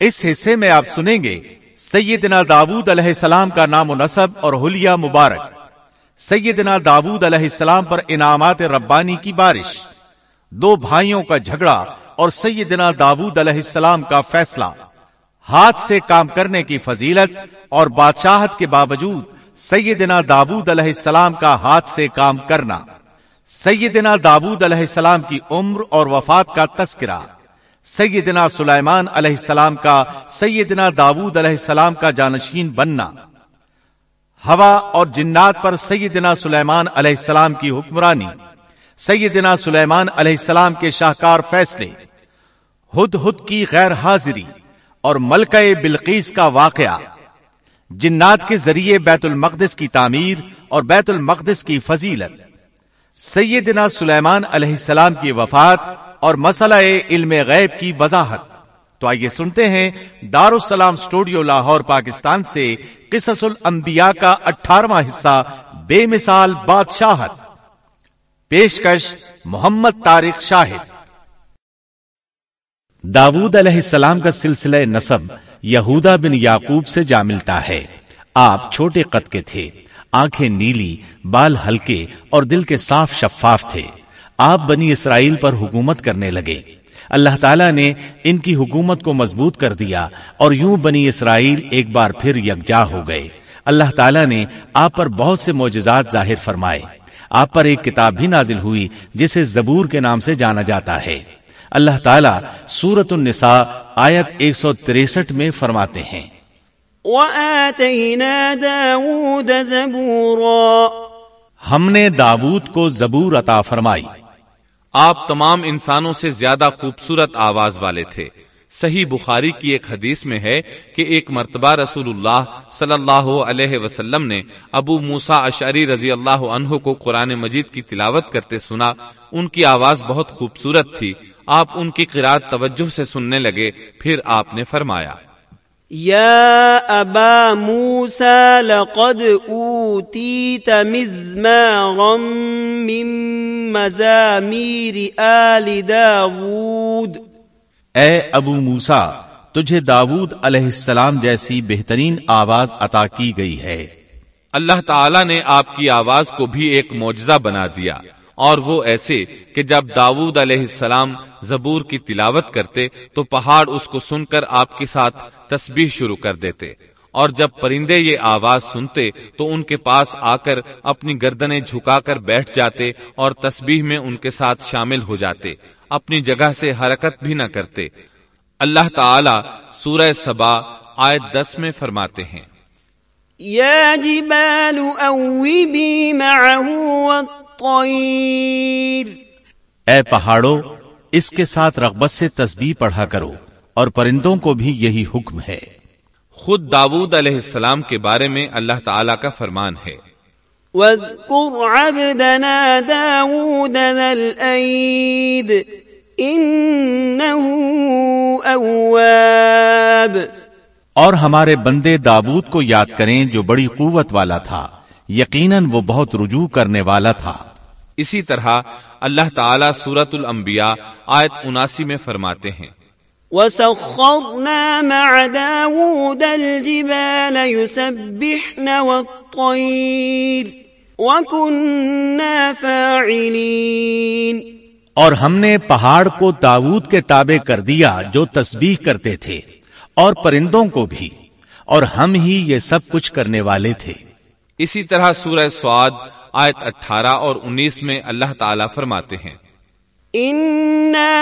اس حصے میں آپ سنیں گے، سیدنا داود علیہ السلام کا نام و نصب اور حلیہ مبارک۔ سیدنا داود علیہ السلام پر انعامات ربانی کی بارش۔ دو بھائیوں کا جھگڑا اور سیدنا داود علیہ السلام کا فیصلہ۔ ہاتھ سے کام کرنے کی فضیلت اور بادشاہت کے باوجود سیدنا داود علیہ السلام کا ہاتھ سے کام کرنا۔ سیدنا داود علیہ السلام کی عمر اور وفات کا تذکرہ۔ سیدنا سلیمان علیہ السلام کا، سیدنا داود علیہ السلام کا جانشین بننا۔ ہوا اور جنات پر سیدنا سلیمان علیہ السلام کی حکمرانی۔ سیدنا سلیمان علیہ السلام کے شاہکار فیصلے۔ ہد ہد کی غیر حاضری اور ملکہ بلقیس کا واقعہ۔ جنات کے ذریعے بیت المقدس کی تعمیر اور بیت المقدس کی فضیلت۔ سیدنا سلیمان علیہ السلام کی وفات اور مسئلہ علم غیب کی وضاحت۔ تو آئیے سنتے ہیں دار السلام اسٹوڈیو لاہور، پاکستان سے قصص الانبیاء کا اٹھارواں حصہ، بے مثال بادشاہت۔ پیشکش محمد طارق شاہد۔ داود علیہ السلام کا سلسلہ نصب یہودا بن یعقوب سے جا ملتا ہے۔ آپ چھوٹے قد کے تھے۔ آنکھیں نیلی، بال ہلکے اور دل کے صاف شفاف تھے۔ آپ بنی اسرائیل پر حکومت کرنے لگے۔ اللہ تعالیٰ نے ان کی حکومت کو مضبوط کر دیا اور یوں بنی اسرائیل ایک بار پھر یکجا ہو گئے۔ اللہ تعالیٰ نے آپ پر بہت سے معجزات ظاہر فرمائے۔ آپ پر ایک کتاب بھی نازل ہوئی جسے زبور کے نام سے جانا جاتا ہے۔ اللہ تعالیٰ سورت النساء آیت ایک سو تریسٹھ میں فرماتے ہیں۔ وَآتَيْنَا دَاوُودَ زَبُورًا۔ ہم نے داود کو زبور عطا فرمائی۔ آپ تمام انسانوں سے زیادہ خوبصورت آواز والے تھے۔ صحیح بخاری کی ایک حدیث میں ہے کہ ایک مرتبہ رسول اللہ صلی اللہ علیہ وسلم نے ابو موسا اشعری رضی اللہ عنہ کو قرآن مجید کی تلاوت کرتے سنا۔ ان کی آواز بہت خوبصورت تھی۔ آپ ان کی قرآن توجہ سے سننے لگے۔ پھر آپ نے فرمایا۔ یا ابا موسى لقد اوتیت مزمارا من مزامیر آل داود۔ اے ابو موسا تجھے داود علیہ السلام جیسی بہترین آواز عطا کی گئی ہے۔ اللہ تعالیٰ نے آپ کی آواز کو بھی ایک معجزہ بنا دیا اور وہ ایسے کہ جب داود علیہ السلام زبور کی تلاوت کرتے تو پہاڑ اس کو سن کر آپ کے ساتھ تسبیح شروع کر دیتے۔ اور جب پرندے یہ آواز سنتے تو ان کے پاس آ کر اپنی گردنیں جھکا کر بیٹھ جاتے اور تسبیح میں ان کے ساتھ شامل ہو جاتے۔ اپنی جگہ سے حرکت بھی نہ کرتے۔ اللہ تعالی سورہ سبا آیت دس میں فرماتے ہیں۔ یا جبال اوبی معه اے پہاڑوں اس کے ساتھ رغبت سے تسبیح پڑھا کرو اور پرندوں کو بھی یہی حکم ہے۔ خود داود علیہ السلام کے بارے میں اللہ تعالی کا فرمان ہے۔ وَاذْكُرْ عَبْدَنَا دَاوُودَ ذَا الْأَيْدِ إِنَّهُ أَوَّابِ اور ہمارے بندے داود کو یاد کریں جو بڑی قوت والا تھا یقیناً وہ بہت رجوع کرنے والا تھا۔ اسی طرح اللہ تعالیٰ سورت الانبیاء آیت اناسی میں فرماتے ہیں۔ وَسَخَّرْنَا مَعَ دَاوُودَ الْجِبَالَ يُسَبِّحْنَ وَالطَّيْرِ وَكُنَّا فَاعِلِينَ۔ اور ہم نے پہاڑ کو داود کے تابع کر دیا جو تسبیح کرتے تھے اور پرندوں کو بھی اور ہم ہی یہ سب کچھ کرنے والے تھے۔ اسی طرح سورہ سواد آیت اٹھارہ اور انیس میں اللہ تعالی فرماتے ہیں۔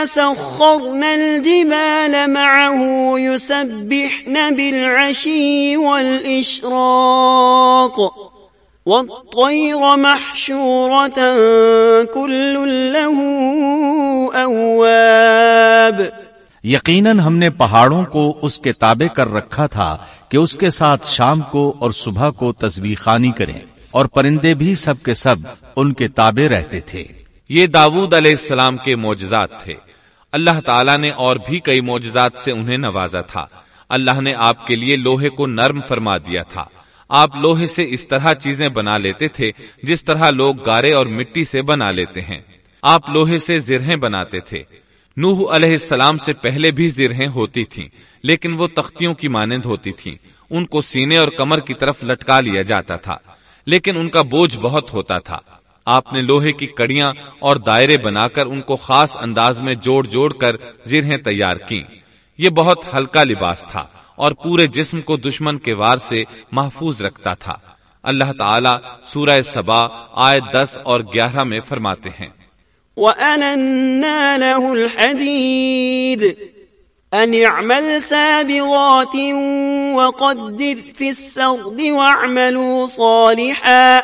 سخرنا الجبال معه يسبحن بالعشي والإشراق والطير محشورة كل له أواب۔ یقیناً ہم نے پہاڑوں کو اس کے تابع کر رکھا تھا کہ اس کے ساتھ شام کو اور صبح کو تصویر خانی کریں۔ اور پرندے بھی سب کے سب ان کے تابع رہتے تھے۔ یہ داود علیہ السلام کے معجزات تھے۔ اللہ تعالیٰ نے اور بھی کئی معجزات سے انہیں نوازا تھا۔ اللہ نے آپ کے لیے لوہے کو نرم فرما دیا تھا۔ آپ لوہے سے اس طرح چیزیں بنا لیتے تھے جس طرح لوگ گارے اور مٹی سے بنا لیتے ہیں۔ آپ لوہے سے زرہیں بناتے تھے۔ نوح علیہ السلام سے پہلے بھی زرہیں ہوتی تھیں، لیکن وہ تختیوں کی مانند ہوتی تھیں۔ ان کو سینے اور کمر کی طرف لٹکا لیا جاتا تھا۔ لیکن ان کا بوجھ بہت ہوتا تھا۔ آپ نے لوہے کی کڑیاں اور دائرے بنا کر ان کو خاص انداز میں جوڑ جوڑ کر زرہیں تیار کی یہ بہت ہلکا لباس تھا اور پورے جسم کو دشمن کے وار سے محفوظ رکھتا تھا۔ اللہ تعالیٰ سورہ سبا آئے دس اور گیارہ میں فرماتے ہیں۔ وَأَنَنَّا لَهُ الْحَدِيدِ۔ أَنِ اعْمَلْ سَابِغَاتٍ وَقَدِّرْ فِي السَّرْدِ وَاعْمَلُوا صَالِحًا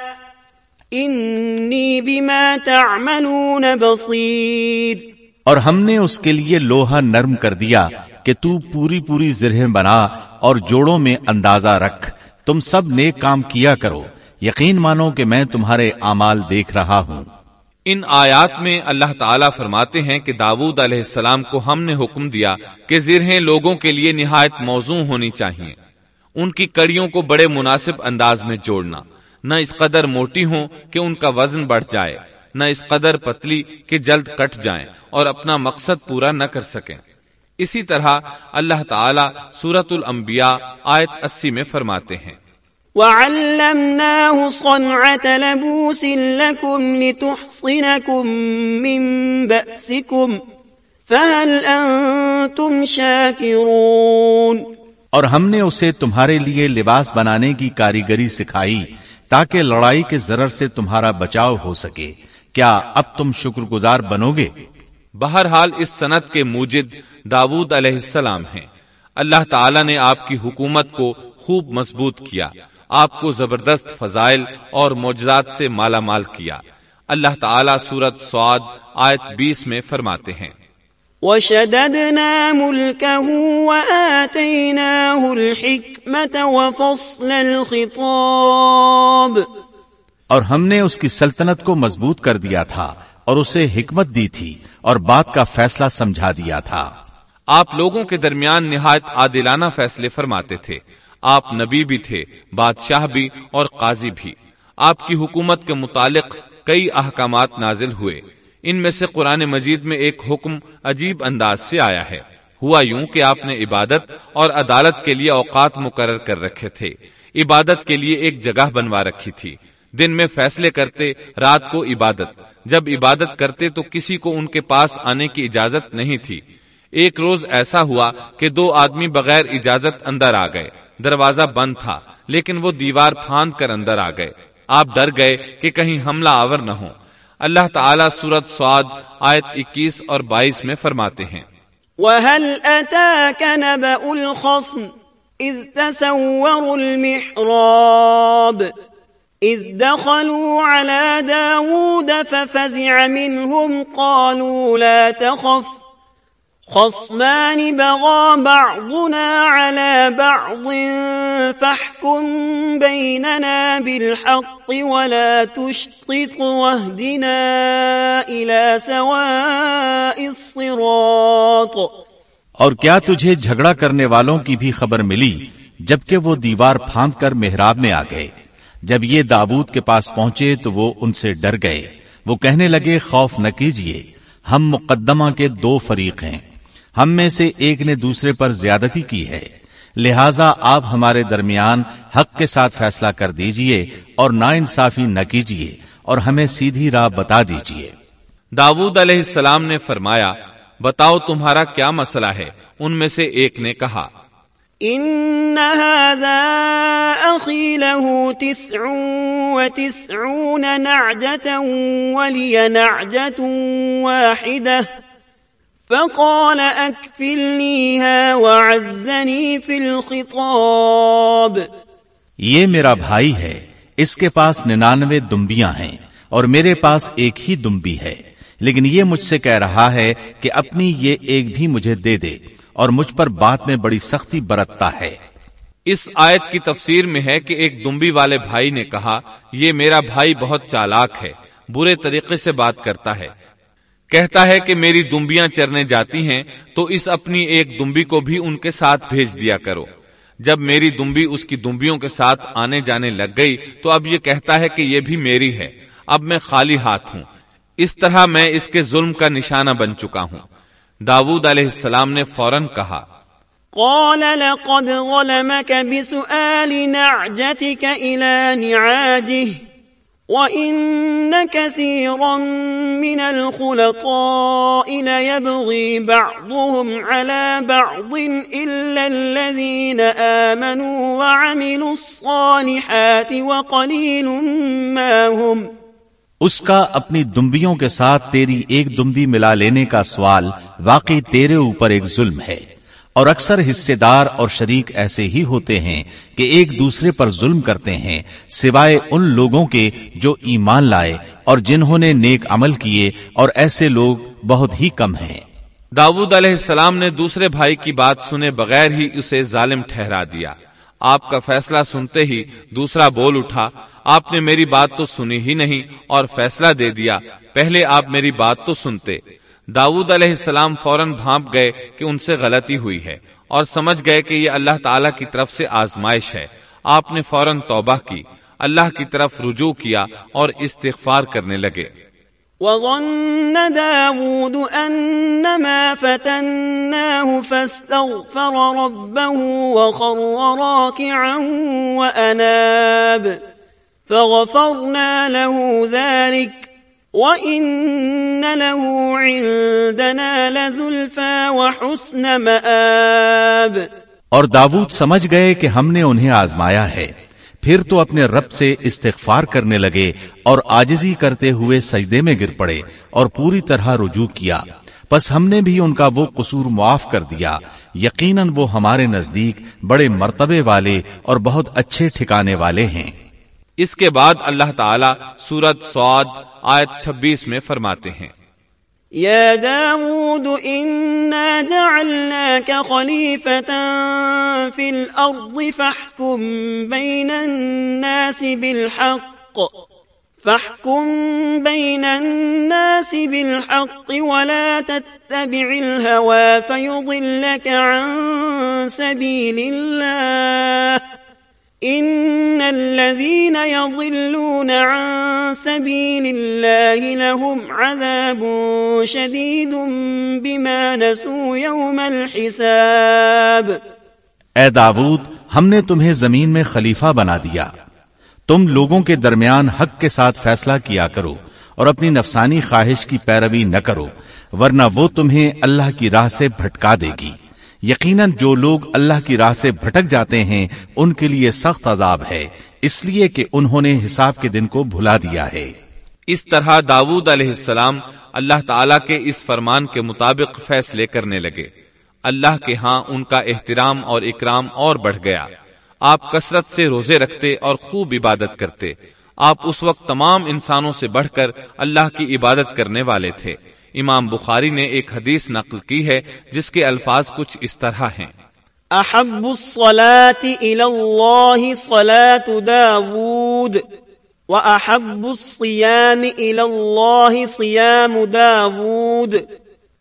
إِنِّي بِمَا تَعْمَلُونَ بَصِيرٌ اور ہم نے اس کے لیے لوہا نرم کر دیا کہ تو پوری پوری زرہیں بنا اور جوڑوں میں اندازہ رکھ۔ تم سب نیک کام کیا کرو۔ یقین مانو کہ میں تمہارے اعمال دیکھ رہا ہوں۔ ان آیات میں اللہ تعالیٰ فرماتے ہیں کہ داود علیہ السلام کو ہم نے حکم دیا کہ زرہیں لوگوں کے لیے نہایت موزوں ہونی چاہیے۔ ان کی کڑیوں کو بڑے مناسب انداز میں جوڑنا۔ نہ اس قدر موٹی ہوں کہ ان کا وزن بڑھ جائے۔ نہ اس قدر پتلی کہ جلد کٹ جائیں اور اپنا مقصد پورا نہ کر سکیں۔ اسی طرح اللہ تعالی سورت الانبیاء آیت اسی میں فرماتے ہیں۔ وَعَلَّمْنَاهُ صَنْعَةَ لَبُوسٍ لَكُمْ لِتُحْصِنَكُمْ مِنْ بَأْسِكُمْ فَهَلْ أَنْتُمْ شَاكِرُونَ اور ہم نے اسے تمہارے لیے لباس بنانے کی کاریگری سکھائی تاکہ لڑائی کے ضرر سے تمہارا بچاؤ ہو سکے۔ کیا اب تم شکر گزار بنو گے؟ بہرحال اس صنعت کے موجد داود علیہ السلام ہیں۔ اللہ تعالی نے آپ کی حکومت کو خوب مضبوط کیا۔ آپ کو زبردست فضائل اور معجزات سے مالا مال کیا۔ اللہ تعالی سورت سعد آیت بیس میں فرماتے ہیں۔ وَشَدَدْنَا مُلْكَهُ وَآتَيْنَاهُ الْحِكْمَةَ وَفَصْلَ الْخِطَابِ۔ اور ہم نے اس کی سلطنت کو مضبوط کر دیا تھا اور اسے حکمت دی تھی اور بات کا فیصلہ سمجھا دیا تھا۔ آپ لوگوں کے درمیان نہایت عادلانہ فیصلے فرماتے تھے۔ آپ نبی بھی تھے، بادشاہ بھی اور قاضی بھی۔ آپ کی حکومت کے متعلق کئی احکامات نازل ہوئے۔ ان میں سے قرآن مجید میں ایک حکم عجیب انداز سے آیا ہے۔ ہوا یوں کہ آپ نے عبادت اور عدالت کے لیے اوقات مقرر کر رکھے تھے۔ عبادت کے لیے ایک جگہ بنوا رکھی تھی۔ دن میں فیصلے کرتے، رات کو عبادت۔ جب عبادت کرتے تو کسی کو ان کے پاس آنے کی اجازت نہیں تھی۔ ایک روز ایسا ہوا کہ دو آدمی بغیر اجازت اندر آ گئے۔ دروازہ بند تھا، لیکن وہ دیوار پھاند کر اندر آ گئے۔ آپ ڈر گئے کہ کہیں حملہ آور نہ ہو اللہ تعالیٰ سورت سعاد آیت اکیس اور بائیس میں فرماتے ہیں۔ وَهَلْ أَتَاكَ نَبَأُ الْخَصْمِ إِذْ تَسَوَّرُوا الْمِحْرَابِ إِذْ دَخَلُوا عَلَى دَاوُودَ فَفَزِعَ مِنْهُمْ قَالُوا لَا تَخَفْ خصمان بغى بعضنا على بعض فاحكم بيننا بالحق ولا تشطط واهدنا إلى سواء الصراط۔ اور کیا تجھے جھگڑا کرنے والوں کی بھی خبر ملی جبکہ وہ دیوار پھاند کر محراب میں آ گئے؟ جب یہ داود کے پاس پہنچے تو وہ ان سے ڈر گئے۔ وہ کہنے لگے، خوف نہ کیجیے، ہم مقدمہ کے دو فریق ہیں۔ ہم میں سے ایک نے دوسرے پر زیادتی کی ہے۔ لہذا آپ ہمارے درمیان حق کے ساتھ فیصلہ کر دیجیے اور نا انصافی نہ کیجیے اور ہمیں سیدھی راہ بتا دیجیے۔ داود علیہ السلام نے فرمایا بتاؤ تمہارا کیا مسئلہ ہے؟ ان میں سے ایک نے کہا ان هذا اخي له تسع وتسعون نعجة ولي نعجة واحدة فقال اكفلنيها وعزني في الخطاب. یہ میرا بھائی ہے اس کے پاس ننانوے دمبیاں ہیں اور میرے پاس ایک ہی دمبی ہے لیکن یہ مجھ سے کہہ رہا ہے کہ اپنی یہ ایک بھی مجھے دے دے اور مجھ پر بات میں بڑی سختی برتتا ہے۔ اس آیت کی تفسیر میں ہے کہ ایک دمبی والے بھائی نے کہا یہ میرا بھائی بہت چالاک ہے برے طریقے سے بات کرتا ہے۔ کہتا ہے کہ میری دمبیاں چرنے جاتی ہیں، تو اس اپنی ایک دمبی کو بھی ان کے ساتھ بھیج دیا کرو۔ جب میری دمبی اس کی دمبیوں کے ساتھ آنے جانے لگ گئی، تو اب یہ کہتا ہے کہ یہ بھی میری ہے۔ اب میں خالی ہاتھ ہوں۔ اس طرح میں اس کے ظلم کا نشانہ بن چکا ہوں۔ داود علیہ السلام نے فوراً کہا، قال لقد ظلمك بسؤال نعجتك إلى نعاجه۔ وإن كثيرا من الخلطاء ليبغي بعضهم على بعض إلا الذين آمنوا وعملوا الصالحات وقليل ما هم اس کا اپنی دمبیوں کے ساتھ تیری ایک دمبی ملا لینے کا سوال واقعی تیرے اوپر ایک ظلم ہے۔ اور اکثر حصے دار اور شریک ایسے ہی ہوتے ہیں کہ ایک دوسرے پر ظلم کرتے ہیں، سوائے ان لوگوں کے جو ایمان لائے اور جنہوں نے نیک عمل کیے اور ایسے لوگ بہت ہی کم ہیں۔ داود علیہ السلام نے دوسرے بھائی کی بات سنے بغیر ہی اسے ظالم ٹھہرا دیا۔ آپ کا فیصلہ سنتے ہی دوسرا بول اٹھا، آپ نے میری بات تو سنی ہی نہیں اور فیصلہ دے دیا، پہلے آپ میری بات تو سنتے۔ داود علیہ السلام فوراً بھانپ گئے کہ ان سے غلطی ہوئی ہے اور سمجھ گئے کہ یہ اللہ تعالی کی طرف سے آزمائش ہے۔ آپ نے فوراً توبہ کی۔ اللہ کی طرف رجوع کیا اور استغفار کرنے لگے۔ وظن داود أنما فتناه فاستغفر ربه وخر راكعا وأناب فغفرنا له ذلك وَإِنَّ لَهُ عِندَنَا لَزُلْفَى وَحُسْنَ مَآب۔ اور داود سمجھ گئے کہ ہم نے انہیں آزمایا ہے۔ پھر تو اپنے رب سے استغفار کرنے لگے اور آجزی کرتے ہوئے سجدے میں گر پڑے اور پوری طرح رجوع کیا۔ پس ہم نے بھی ان کا وہ قصور معاف کر دیا۔ یقیناً وہ ہمارے نزدیک بڑے مرتبے والے اور بہت اچھے ٹھکانے والے ہیں۔ اس کے بعد اللہ تعالیٰ سورت سعد آیت چھبیس میں فرماتے ہیں۔ يا داود إنا جعلناك خليفة في الأرض فاحكم بين الناس بالحق فاحكم بين الناس بالحق ولا تتبع الهوى فيضلك عن سبيل الله ان الذين يضلون عن سبيل الله لهم عذاب شديد بما نسوا يوم الحساب اے داود ہم نے تمہیں زمین میں خلیفہ بنا دیا۔ تم لوگوں کے درمیان حق کے ساتھ فیصلہ کیا کرو اور اپنی نفسانی خواہش کی پیروی نہ کرو، ورنہ وہ تمہیں اللہ کی راہ سے بھٹکا دے گی۔ یقیناً جو لوگ اللہ کی راہ سے بھٹک جاتے ہیں، ان کے لیے سخت عذاب ہے۔ اس لیے کہ انہوں نے حساب کے دن کو بھلا دیا ہے۔ اس طرح داود علیہ السلام اللہ تعالی کے اس فرمان کے مطابق فیصلے کرنے لگے۔ اللہ کے ہاں ان کا احترام اور اکرام اور بڑھ گیا۔ آپ کثرت سے روزے رکھتے اور خوب عبادت کرتے۔ آپ اس وقت تمام انسانوں سے بڑھ کر اللہ کی عبادت کرنے والے تھے۔ امام بخاری نے ایک حدیث نقل کی ہے جس کے الفاظ کچھ اس طرح ہیں۔ احب الصلاة الى الله صلاة داود واحب الصيام الى الله صيام داود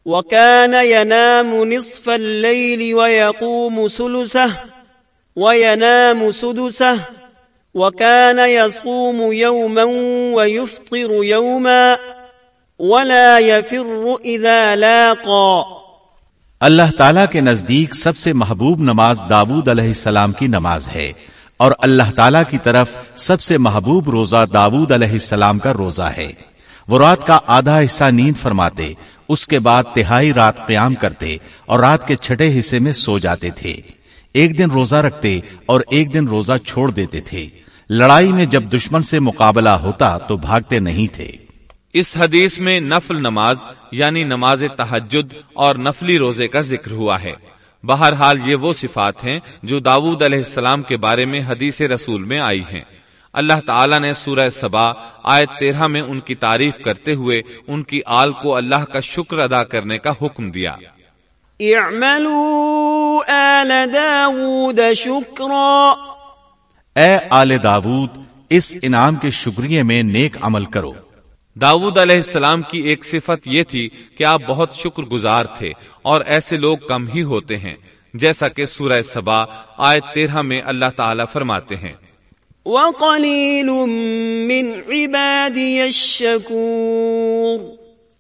وكان ينام نصف الليل ويقوم ثلثه وينام سدسه وكان يصوم يوما ويفطر يوما ولا يفر اذا لاقا اللہ تعالی کے نزدیک سب سے محبوب نماز داود علیہ السلام کی نماز ہے، اور اللہ تعالی کی طرف سب سے محبوب روزہ داود علیہ السلام کا روزہ ہے۔ وہ رات کا آدھا حصہ نیند فرماتے، اس کے بعد تہائی رات قیام کرتے اور رات کے چھٹے حصے میں سو جاتے تھے۔ ایک دن روزہ رکھتے اور ایک دن روزہ چھوڑ دیتے تھے۔ لڑائی میں جب دشمن سے مقابلہ ہوتا تو بھاگتے نہیں تھے۔ اس حدیث میں نفل نماز یعنی نماز تحجد اور نفلی روزے کا ذکر ہوا ہے۔ بہرحال یہ وہ صفات ہیں جو داود علیہ السلام کے بارے میں حدیث رسول میں آئی ہیں۔ اللہ تعالیٰ نے سورہ سبا آیت تیرہ میں ان کی تعریف کرتے ہوئے ان کی آل کو اللہ کا شکر ادا کرنے کا حکم دیا۔ اعملوا آل داود شکرا۔ اے آل داود اس انعام کے شکریہ میں نیک عمل کرو۔ داود علیہ السلام کی ایک صفت یہ تھی کہ آپ بہت شکر گزار تھے اور ایسے لوگ کم ہی ہوتے ہیں جیسا کہ سورہ سبا آیت تیرہ میں اللہ تعالی فرماتے ہیں۔ وَقَلِيلٌ مِّنْ عِبَادِيَ الشَّكُورِ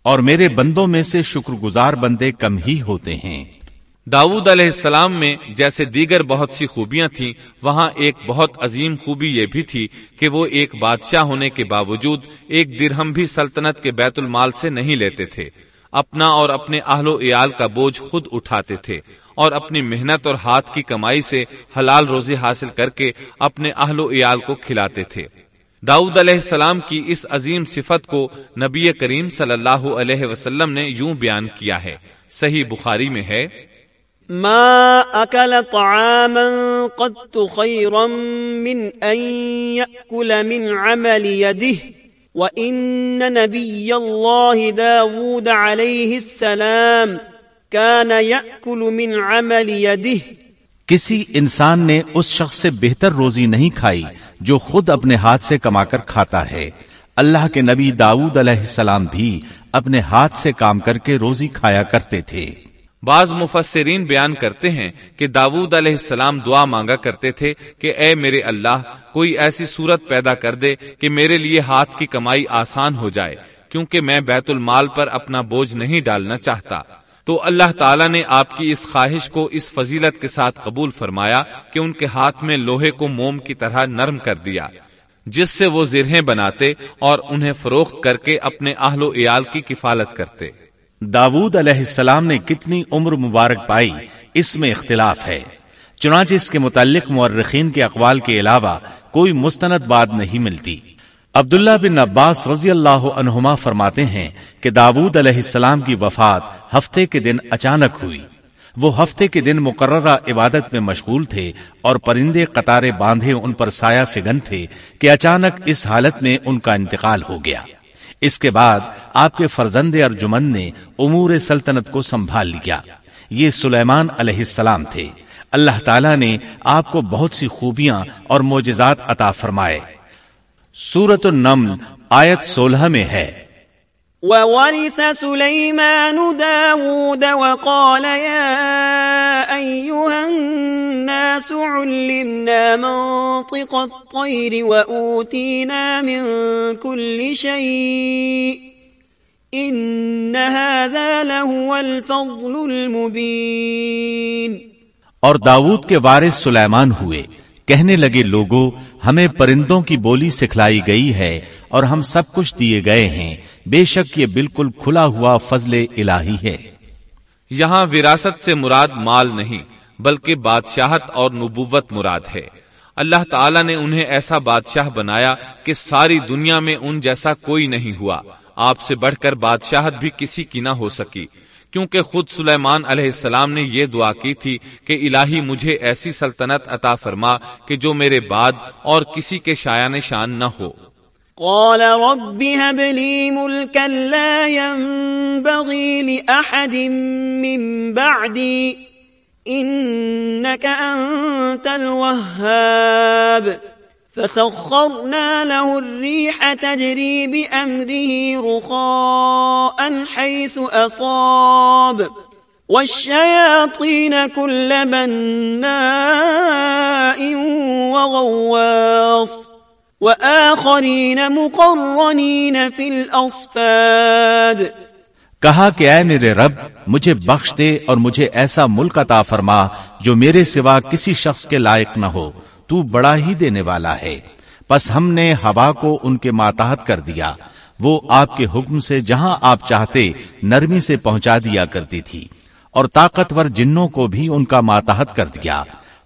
اور میرے بندوں میں سے شکر گزار بندے کم ہی ہوتے ہیں۔ داود علیہ السلام میں جیسے دیگر بہت سی خوبیاں تھیں، وہاں ایک بہت عظیم خوبی یہ بھی تھی کہ وہ ایک بادشاہ ہونے کے باوجود ایک درہم بھی سلطنت کے بیت المال سے نہیں لیتے تھے۔ اپنا اور اپنے اہل و عیال کا بوجھ خود اٹھاتے تھے اور اپنی محنت اور ہاتھ کی کمائی سے حلال روزی حاصل کر کے اپنے اہل و عیال کو کھلاتے تھے۔ داؤد علیہ السلام کی اس عظیم صفت کو نبی کریم صلی اللہ علیہ وسلم نے یوں بیان کیا ہے، صحیح بخاری میں ہے۔ ما أكل طعاما قد خيرا من أن يأكل من عمل يده وإن نبي الله داود عليه السلام كان يأكل من عمل يده کسی انسان نے اس شخص سے بہتر روزی نہیں کھائی جو خود اپنے ہاتھ سے کما کر کھاتا ہے۔ اللہ کے نبی داؤد علیہ السلام بھی اپنے ہاتھ سے کام کر کے روزی کھایا کرتے تھے۔ بعض مفسرین بیان کرتے ہیں کہ داود علیہ السلام دعا مانگا کرتے تھے کہ اے میرے اللہ، کوئی ایسی صورت پیدا کر دے کہ میرے لیے ہاتھ کی کمائی آسان ہو جائے، کیونکہ میں بیت المال پر اپنا بوجھ نہیں ڈالنا چاہتا۔ تو اللہ تعالیٰ نے آپ کی اس خواہش کو اس فضیلت کے ساتھ قبول فرمایا کہ ان کے ہاتھ میں لوہے کو موم کی طرح نرم کر دیا، جس سے وہ زرہیں بناتے اور انہیں فروخت کر کے اپنے اہل و عیال کی کفالت کرتے۔ داود علیہ السلام نے کتنی عمر مبارک پائی، اس میں اختلاف ہے۔ چنانچہ اس کے متعلق مورخین کے اقوال کے علاوہ کوئی مستند بات نہیں ملتی۔ عبداللہ بن عباس رضی اللہ عنہما فرماتے ہیں کہ داود علیہ السلام کی وفات ہفتے کے دن اچانک ہوئی۔ وہ ہفتے کے دن مقررہ عبادت میں مشغول تھے اور پرندے قطارے باندھے ان پر سایہ فگن تھے کہ اچانک اس حالت میں ان کا انتقال ہو گیا۔ اس کے بعد آپ کے فرزند ارجمن نے امور سلطنت کو سنبھال لیا۔ یہ سلیمان علیہ السلام تھے۔ اللہ تعالیٰ نے آپ کو بہت سی خوبیاں اور موجزات عطا فرمائے۔ سورت النمل آیت سولہ میں ہے۔ وورث سليمان داود وقال يا أيها الناس علمنا منطق الطير وأوتينا من كل شيء إن هذا لهو الفضل المبين. اور داود کے وارث سلیمان ہوئے۔ کہنے لگے لوگوں ہمیں پرندوں کی بولی سکھلائی گئی ہے اور ہم سب کچھ دیے گئے ہیں۔ بے شک یہ بالکل کھلا ہوا فضل الہی ہے۔ یہاں وراثت سے مراد مال نہیں، بلکہ بادشاہت اور نبوت مراد ہے۔ اللہ تعالیٰ نے انہیں ایسا بادشاہ بنایا کہ ساری دنیا میں ان جیسا کوئی نہیں ہوا۔ آپ سے بڑھ کر بادشاہت بھی کسی کی نہ ہو سکی، کیونکہ خود سلیمان علیہ السلام نے یہ دعا کی تھی کہ الہی مجھے ایسی سلطنت عطا فرما کہ جو میرے بعد اور کسی کے شایان شان نہ ہو۔ قال رب هب لي ملكا لا ينبغي لأحد من بعدي إنك أنت الوهاب. فسخرنا له الريح تجري بأمره رخاء حيث أصاب. والشياطين كل بناء وغواص. وآخرين مقرنين في الأصفاد کہا کہ اے میرے رب، مجھے بخش دے اور مجھے ایسا ملک عطا فرما جو میرے سوا کسی شخص کے لائق نہ ہو۔ تو بڑا ہی دینے والا ہے۔ پس ہم نے ہوا کو ان کے ماتحت کر دیا۔ وہ آپ کے حکم سے جہاں آپ چاہتے، نرمی سے پہنچا دیا کرتی تھی۔ اور طاقتور جنوں کو بھی ان کا ماتحت کر دیا۔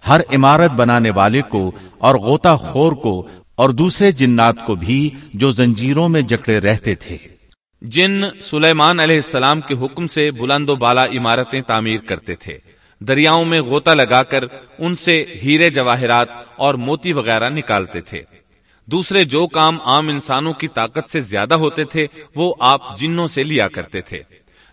ہر عمارت بنانے والے کو اور غوطہ خور کو اور دوسرے جنات کو بھی جو زنجیروں میں جکڑے رہتے تھے۔ جن سلیمان علیہ السلام کے حکم سے بلند و بالا عمارتیں تعمیر کرتے تھے۔ دریاؤں میں غوطہ لگا کر ان سے ہیرے جواہرات اور موتی وغیرہ نکالتے تھے۔ دوسرے جو کام عام انسانوں کی طاقت سے زیادہ ہوتے تھے، وہ آپ جنوں سے لیا کرتے تھے۔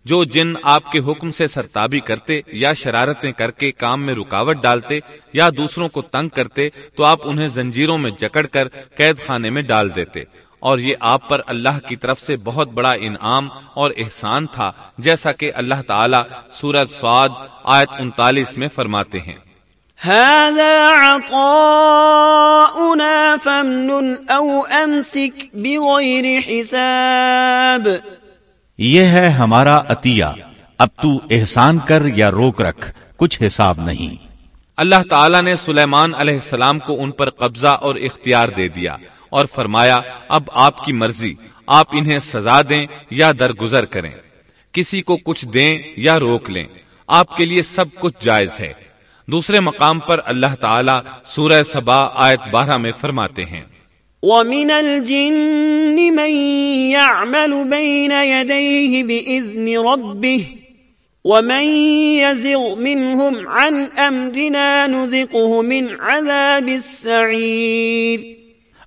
جو جن آپ کے حکم سے سرتابی کرتے یا شرارتیں کر کے کام میں رکاوٹ ڈالتے یا دوسروں کو تنگ کرتے تو آپ انہیں زنجیروں میں جکڑ کر قید خانے میں ڈال دیتے۔ اور یہ آپ پر اللہ کی طرف سے بہت بڑا انعام اور احسان تھا، جیسا کہ اللہ تعالی سورج سعد آیت انتالیس میں فرماتے ہیں۔ هذا عطاؤنا فمن او امسك بغير حساب۔ یہ ہے ہمارا عطیہ۔ اب تو احسان کر یا روک رکھ، کچھ حساب نہیں۔ اللہ تعالیٰ نے سلیمان علیہ السلام کو ان پر قبضہ اور اختیار دے دیا اور فرمایا، اب آپ کی مرضی، آپ انہیں سزا دیں یا درگزر کریں۔ کسی کو کچھ دیں یا روک لیں، آپ کے لیے سب کچھ جائز ہے۔ دوسرے مقام پر اللہ تعالیٰ سورہ سبا آیت بارہ میں فرماتے ہیں۔ ومن الجن من يعمل بين يديه بإذن ربه ومن يزغ منهم عن أمرنا نذقه من عذاب السعير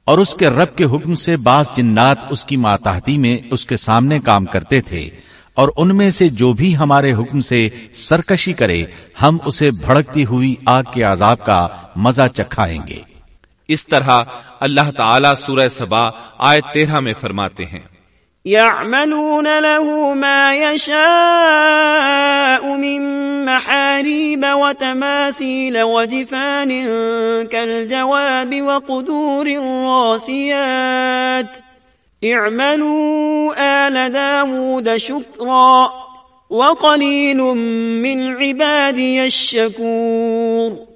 اور اس کے رب کے حکم سے بعض جنات اس کی ماتحتی میں اس کے سامنے کام کرتے تھے اور ان میں سے جو بھی ہمارے حکم سے سرکشی کرے، ہم اسے بھڑکتی ہوئی آگ کے عذاب کا مزہ چکھائیں گے۔ اس طرح اللہ تعالیٰ سورہ سبا آیت تیرہ میں فرماتے ہیں۔ يعملون له ما يشاء من محاريب وتماثيل وجفان كالجواب وقدور الراسيات اعملوا آل داود شكرا وقليل من عبادي الشكور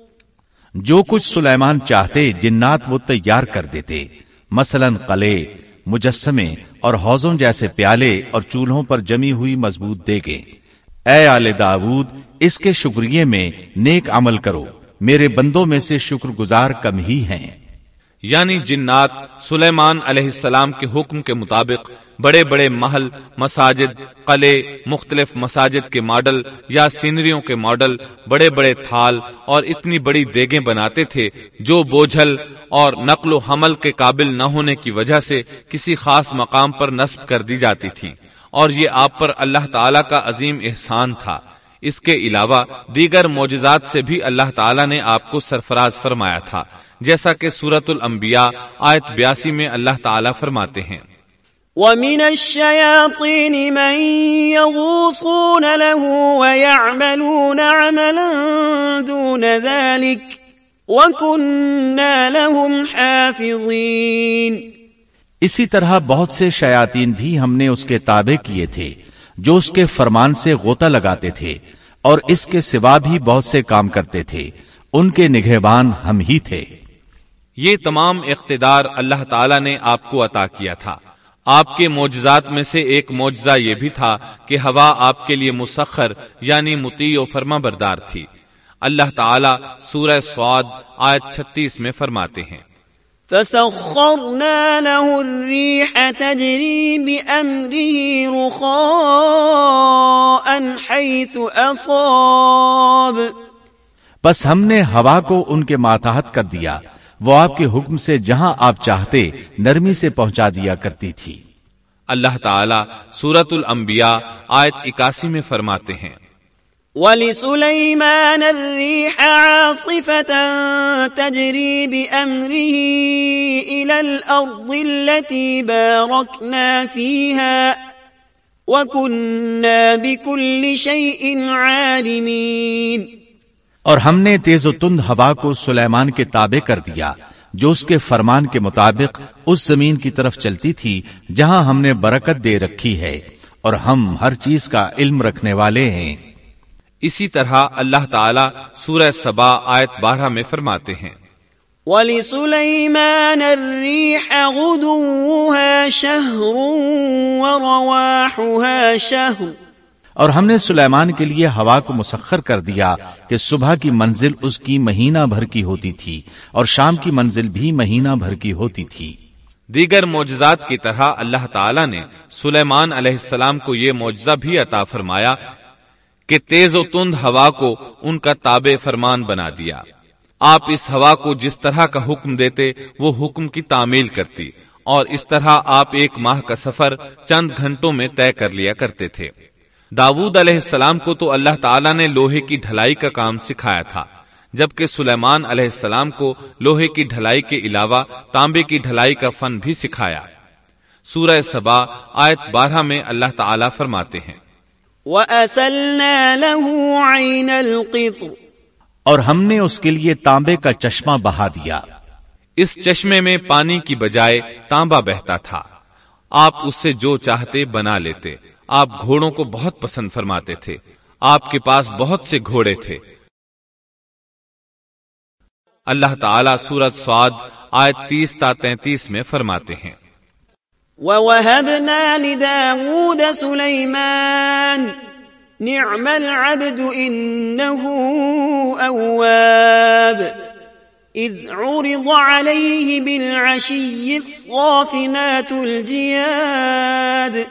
جو کچھ سلیمان چاہتے جنات وہ تیار کر دیتے۔ مثلا قلے مجسمے اور حوضوں جیسے پیالے اور چولہوں پر جمی ہوئی مضبوط دے گے اے آل داود، اس کے شکریہ میں نیک عمل کرو۔ میرے بندوں میں سے شکر گزار کم ہی ہیں۔ یعنی جنات سلیمان علیہ السلام کے حکم کے مطابق بڑے بڑے محل، مساجد، قلعے، مختلف مساجد کے ماڈل یا سینریوں کے ماڈل بڑے بڑے تھال اور اتنی بڑی دیگیں بناتے تھے جو بوجھل اور نقل و حمل کے قابل نہ ہونے کی وجہ سے کسی خاص مقام پر نصب کر دی جاتی تھی۔ اور یہ آپ پر اللہ تعالی کا عظیم احسان تھا۔ اس کے علاوہ دیگر معجزات سے بھی اللہ تعالیٰ نے آپ کو سرفراز فرمایا تھا۔ جیسا کہ سورت الانبیاء آیت بیاسی میں اللہ تعالیٰ فرماتے ہیں۔ ومن الشياطين من يغوصون له ويعملون عملا دون ذلك وكنا لهم حافظين۔ اسی طرح بہت سے شیاطین بھی ہم نے اس کے تابع کیے تھے جو اس کے فرمان سے غوطہ لگاتے تھے اور اس کے سوا بھی بہت سے کام کرتے تھے۔ ان کے نگہبان ہم ہی تھے۔ یہ تمام اقتدار اللہ تعالیٰ نے آپ کو عطا کیا تھا۔ آپ کے معجزات میں سے ایک معجزہ یہ بھی تھا کہ ہوا آپ کے لیے مسخر یعنی متی و فرما بردار تھی۔ اللہ تعالیٰ سورہ سعود آیت چھتیس میں فرماتے ہیں۔ فسخرنا له الريح تجري بأمره رخاء حيث أصاب۔ بس ہم نے ہوا کو ان کے ماتحت کر دیا۔ وہ آپ کے حکم سے جہاں آپ چاہتے نرمی سے پہنچا دیا کرتی تھی۔ اللہ تعالیٰ سورت الانبیاء آیت اکاسی میں فرماتے ہیں۔ وَلِسُلَيْمَانَ الرِّيحَ عَاصِفَةً تَجْرِي بِأَمْرِهِ إِلَى الْأَرْضِ الَّتِي بَارَكْنَا فِيهَا وَكُنَّا بِكُلِّ شَيْءٍ عَالِمِينَ۔ اور ہم نے تیز و تند ہوا کو سلیمان کے تابع کر دیا جو اس کے فرمان کے مطابق اس زمین کی طرف چلتی تھی جہاں ہم نے برکت دے رکھی ہے اور ہم ہر چیز کا علم رکھنے والے ہیں۔ اسی طرح اللہ تعالیٰ سورہ سبا آیت بارہ میں فرماتے ہیں۔ وَلِسُلَيْمَانَ الرِّيحَ غُدُوُّهَا شَهْرٌ وَرَوَاحُهَا شَهْرٌ۔ اور ہم نے سلیمان کے لیے ہوا کو مسخر کر دیا کہ صبح کی منزل اس کی مہینہ بھر کی ہوتی تھی اور شام کی منزل بھی مہینہ بھر کی ہوتی تھی۔ دیگر معجزات کی طرح اللہ تعالیٰ نے سلیمان علیہ السلام کو یہ معجزہ بھی عطا فرمایا کہ تیز و تند ہوا کو ان کا تابع فرمان بنا دیا۔ آپ اس ہوا کو جس طرح کا حکم دیتے، وہ حکم کی تعمیل کرتی اور اس طرح آپ ایک ماہ کا سفر چند گھنٹوں میں طے کر لیا کرتے تھے۔ داود علیہ السلام کو تو اللہ تعالیٰ نے لوہے کی ڈھلائی کا کام سکھایا تھا جبکہ سلیمان علیہ السلام کو لوہے کی ڈھلائی کے علاوہ تانبے کی ڈھلائی کا فن بھی سکھایا۔ سورہ سبا آیت بارہ میں اللہ تعالیٰ فرماتے ہیں۔ وَأَسَلْنَا لَهُ عَيْنَ الْقِطْرِ۔ اور ہم نے اس کے لیے تانبے کا چشمہ بہا دیا۔ اس چشمے میں پانی کی بجائے تانبا بہتا تھا۔ آپ اس سے جو چاہتے بنا لیتے۔ آپ گھوڑوں کو بہت پسند فرماتے تھے۔ آپ کے پاس بہت سے گھوڑے تھے۔ اللہ تعالیٰ سورت سعاد آیت تیس تا تینتیس میں فرماتے ہیں۔ وَوَهَبْنَا لِدَاوُودَ سُلَيْمَانَ، نِعْمَ الْعَبْدُ إِنَّهُ أَوَّابِ، إِذْ عُرِضَ عَلَيْهِ بِالْعَشِيِّ الصَّافِنَاتُ الْجِيَادِ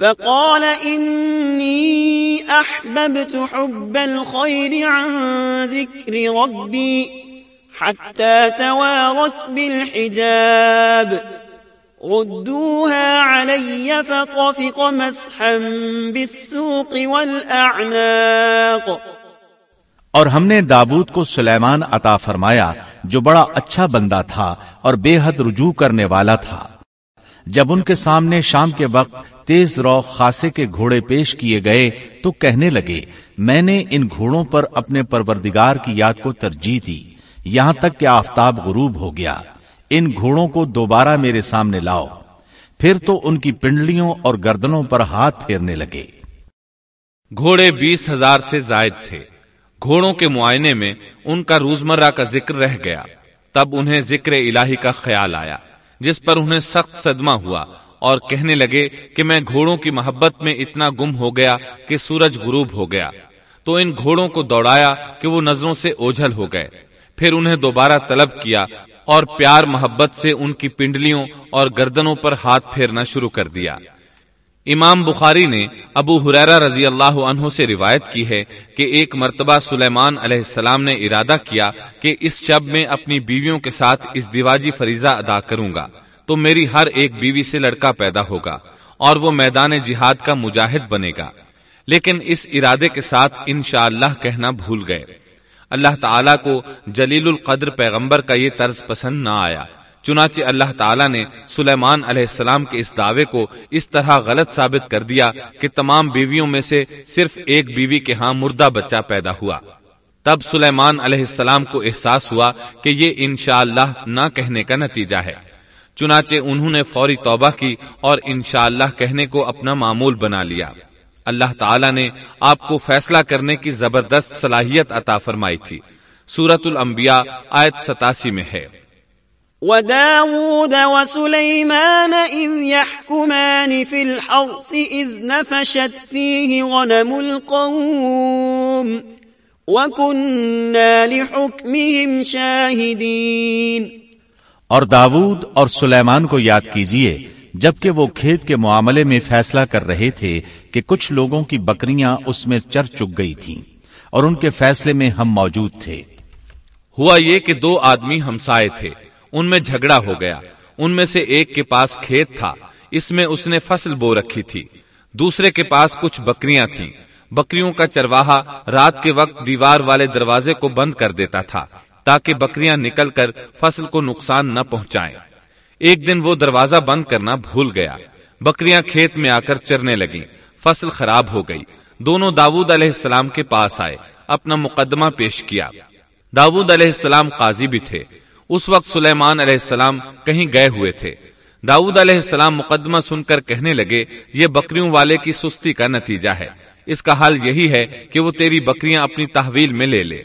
فقال إني أحببت حب الخير عن ذكر ربي حتى توارت بالحجاب. ردوها علي فطفق مسحا بالسوق والأعناق. اور ہم نے دابود کو سلیمان عطا فرمایا، جو بڑا اچھا بندہ تھا اور بے حد رجوع کرنے والا تھا۔ جب ان کے سامنے شام کے وقت تیز رو خاصے کے گھوڑے پیش کیے گئے تو کہنے لگے، میں نے ان گھوڑوں پر اپنے پروردگار کی یاد کو ترجیح دی، یہاں تک کہ آفتاب غروب ہو گیا۔ ان گھوڑوں کو دوبارہ میرے سامنے لاؤ۔ پھر تو ان کی پنڈلیوں اور گردنوں پر ہاتھ پھیرنے لگے۔ گھوڑے بیس ہزار سے زائد تھے۔ گھوڑوں کے معائنے میں ان کا روزمرہ کا ذکر رہ گیا۔ تب انہیں ذکر الہی کا خیال آیا۔ جس پر انہیں سخت صدمہ ہوا اور کہنے لگے کہ میں گھوڑوں کی محبت میں اتنا گم ہو گیا کہ سورج غروب ہو گیا۔ تو ان گھوڑوں کو دوڑایا کہ وہ نظروں سے اوجھل ہو گئے۔ پھر انہیں دوبارہ طلب کیا اور پیار محبت سے ان کی پنڈلیوں اور گردنوں پر ہاتھ پھیرنا شروع کر دیا۔ امام بخاری نے ابو حریرا رضی اللہ عنہ سے روایت کی ہے کہ ایک مرتبہ سلیمان علیہ السلام نے ارادہ کیا کہ اس شب میں اپنی بیویوں کے ساتھ اس دیواجی فریضہ ادا کروں گا، تو میری ہر ایک بیوی سے لڑکا پیدا ہوگا اور وہ میدان جہاد کا مجاہد بنے گا۔ لیکن اس ارادے کے ساتھ انشاءاللہ اللہ کہنا بھول گئے۔ اللہ تعالیٰ کو جلیل القدر پیغمبر کا یہ طرز پسند نہ آیا۔ چنانچہ اللہ تعالیٰ نے سلیمان علیہ السلام کے اس دعوے کو اس طرح غلط ثابت کر دیا کہ تمام بیویوں میں سے صرف ایک بیوی کے ہاں مردہ بچہ پیدا ہوا۔ تب سلیمان علیہ السلام کو احساس ہوا کہ یہ انشاءاللہ اللہ نہ کہنے کا نتیجہ ہے۔ چنانچہ انہوں نے فوری توبہ کی اور انشاءاللہ اللہ کہنے کو اپنا معمول بنا لیا۔ اللہ تعالیٰ نے آپ کو فیصلہ کرنے کی زبردست صلاحیت عطا فرمائی تھی۔ سورت الانبیاء آیت ستاسی میں ہے۔ وداود وسليمان إذ يحكمان في الحرث إذ نفشت فيه غنم القوم وكنا لحكمهم شاهدين. اور داود اور سلیمان کو یاد کیجیے جبکہ وہ کھیت کے معاملے میں فیصلہ کر رہے تھے کہ کچھ لوگوں کی بکریاں اس میں چر چک گئی تھیں اور ان کے فیصلے میں ہم موجود تھے۔ ہوا یہ کہ دو آدمی ہمسائے تھے۔ ان میں جھگڑا ہو گیا۔ ان میں سے ایک کے پاس کھیت تھا۔ اس میں اس نے فصل بو رکھی تھی۔ دوسرے کے پاس کچھ بکریاں تھیں۔ بکریوں کا چرواہا رات کے وقت دیوار والے دروازے کو بند کر دیتا تھا تاکہ بکریاں نکل کر فصل کو نقصان نہ پہنچائیں۔ ایک دن وہ دروازہ بند کرنا بھول گیا۔ بکریاں کھیت میں آ کر چرنے لگیں۔ فصل خراب ہو گئی۔ دونوں داود علیہ السلام کے پاس آئے۔ اپنا مقدمہ پیش کیا۔ داود علیہ السلام قاضی بھی تھے۔ اس وقت سلیمان علیہ السلام کہیں گئے ہوئے تھے۔ داود علیہ السلام مقدمہ سن کر کہنے لگے، یہ بکریوں والے کی سستی کا نتیجہ ہے۔ اس کا حال یہی ہے کہ وہ تیری بکریاں اپنی تحویل میں لے لے۔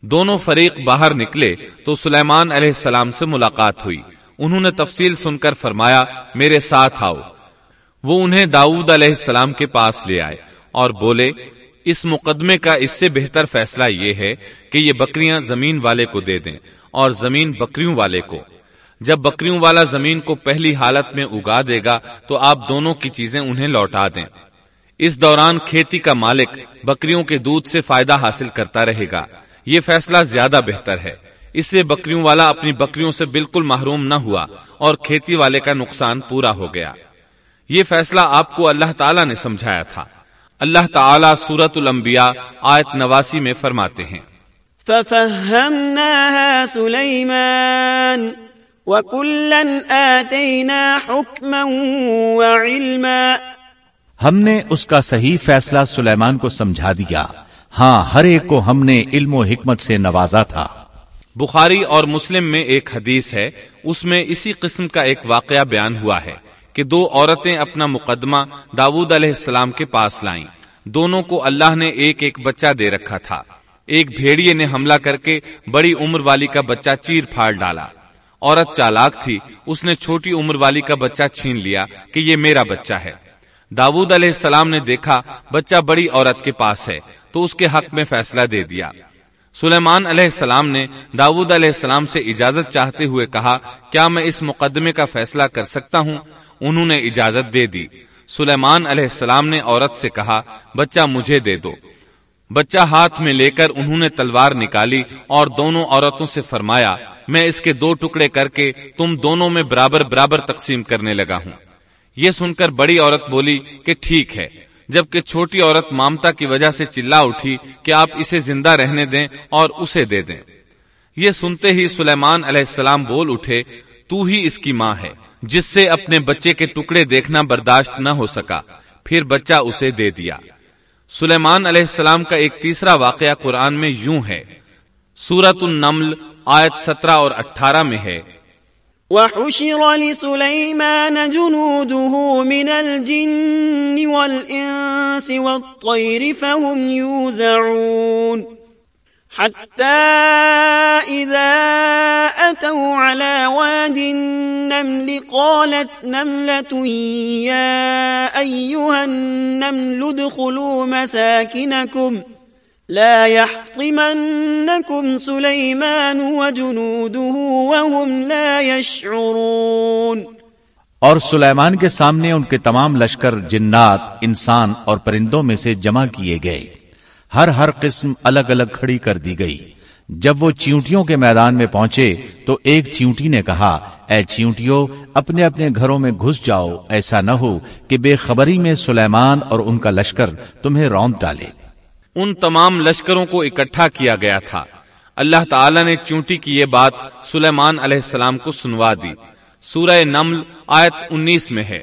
دونوں فریق باہر نکلے تو سلیمان علیہ السلام سے ملاقات ہوئی۔ انہوں نے تفصیل سن کر فرمایا، میرے ساتھ آؤ۔ وہ انہیں داؤد علیہ السلام کے پاس لے آئے اور بولے، اس مقدمے کا اس سے بہتر فیصلہ یہ ہے کہ یہ بکریاں زمین والے کو دے دیں۔ اور زمین بکریوں والے کو۔ جب بکریوں والا زمین کو پہلی حالت میں اگا دے گا، تو آپ دونوں کی چیزیں انہیں لوٹا دیں۔ اس دوران کھیتی کا مالک بکریوں کے دودھ سے فائدہ حاصل کرتا رہے گا۔ یہ فیصلہ زیادہ بہتر ہے۔ اس سے بکریوں والا اپنی بکریوں سے بالکل محروم نہ ہوا اور کھیتی والے کا نقصان پورا ہو گیا۔ یہ فیصلہ آپ کو اللہ تعالیٰ نے سمجھایا تھا۔ اللہ تعالیٰ سورت الانبیاء آیت نواسی میں فرماتے ہیں۔ ففهمناها سليمان وكلا آتينا حكما وعلما ہم نے اس کا صحیح فیصلہ سلیمان کو سمجھا دیا۔ ہاں ہر ایک کو ہم نے علم و حکمت سے نوازا تھا۔ بخاری اور مسلم میں ایک حدیث ہے اس میں اسی قسم کا ایک واقعہ بیان ہوا ہے کہ دو عورتیں اپنا مقدمہ داود علیہ السلام کے پاس لائیں۔ دونوں کو اللہ نے ایک ایک بچہ دے رکھا تھا۔ ایک بھیڑیے نے حملہ کر کے بڑی عمر والی کا بچہ چیر پھاڑ ڈالا۔ عورت چالاک تھی، اس نے چھوٹی عمر والی کا بچہ چھین لیا کہ یہ میرا بچہ ہے۔ داود علیہ السلام نے دیکھا، بچہ بڑی عورت کے پاس ہے، تو اس کے حق میں فیصلہ دے دیا۔ سلیمان علیہ السلام نے داود علیہ السلام سے اجازت چاہتے ہوئے کہا، کیا میں اس مقدمے کا فیصلہ کر سکتا ہوں؟ انہوں نے اجازت دے دی۔ سلیمان علیہ السلام نے عورت سے کہا، بچہ مجھے دے دو۔ بچہ ہاتھ میں لے کر انہوں نے تلوار نکالی اور دونوں عورتوں سے فرمایا، میں اس کے دو ٹکڑے کر کے تم دونوں میں برابر برابر تقسیم کرنے لگا ہوں۔ یہ سن کر بڑی عورت بولی کہ ٹھیک ہے، جبکہ چھوٹی عورت مامتا کی وجہ سے چلا اٹھی کہ آپ اسے زندہ رہنے دیں اور اسے دے دیں۔ یہ سنتے ہی سلیمان علیہ السلام بول اٹھے، تو ہی اس کی ماں ہے، جس سے اپنے بچے کے ٹکڑے دیکھنا برداشت نہ ہو سکا۔ پھر بچہ اسے دے دیا۔ سلیمان علیہ السلام کا ایک تیسرا واقعہ قرآن میں یوں ہے۔ سورت النمل آیت سترہ اور اٹھارہ میں ہے۔ وحشر لسليمان جنوده من الجن والإنس والطير فهم يوزعون۔ حتى إذا أتوا على واد النمل قالت نملة يا أيها النمل ادخلوا مساكنكم لا يحطمنكم سليمان وجنوده وهم لا يشعرون اور سلیمان کے سامنے ان کے تمام لشکر، جنات، انسان اور پرندوں میں سے جمع کیے گئے۔ ہر ہر قسم الگ الگ کھڑی کر دی گئی۔ جب وہ چیونٹیوں کے میدان میں پہنچے تو ایک چیونٹی نے کہا، اے چیونٹیوں، اپنے اپنے گھروں میں گھس جاؤ۔ ایسا نہ ہو کہ بے خبری میں سلیمان اور ان کا لشکر تمہیں روند ڈالے۔ ان تمام لشکروں کو اکٹھا کیا گیا تھا۔ اللہ تعالی نے چونٹی کی یہ بات سلیمان علیہ السلام کو سنوا دی۔ سورہ نمل آیت انیس میں ہے۔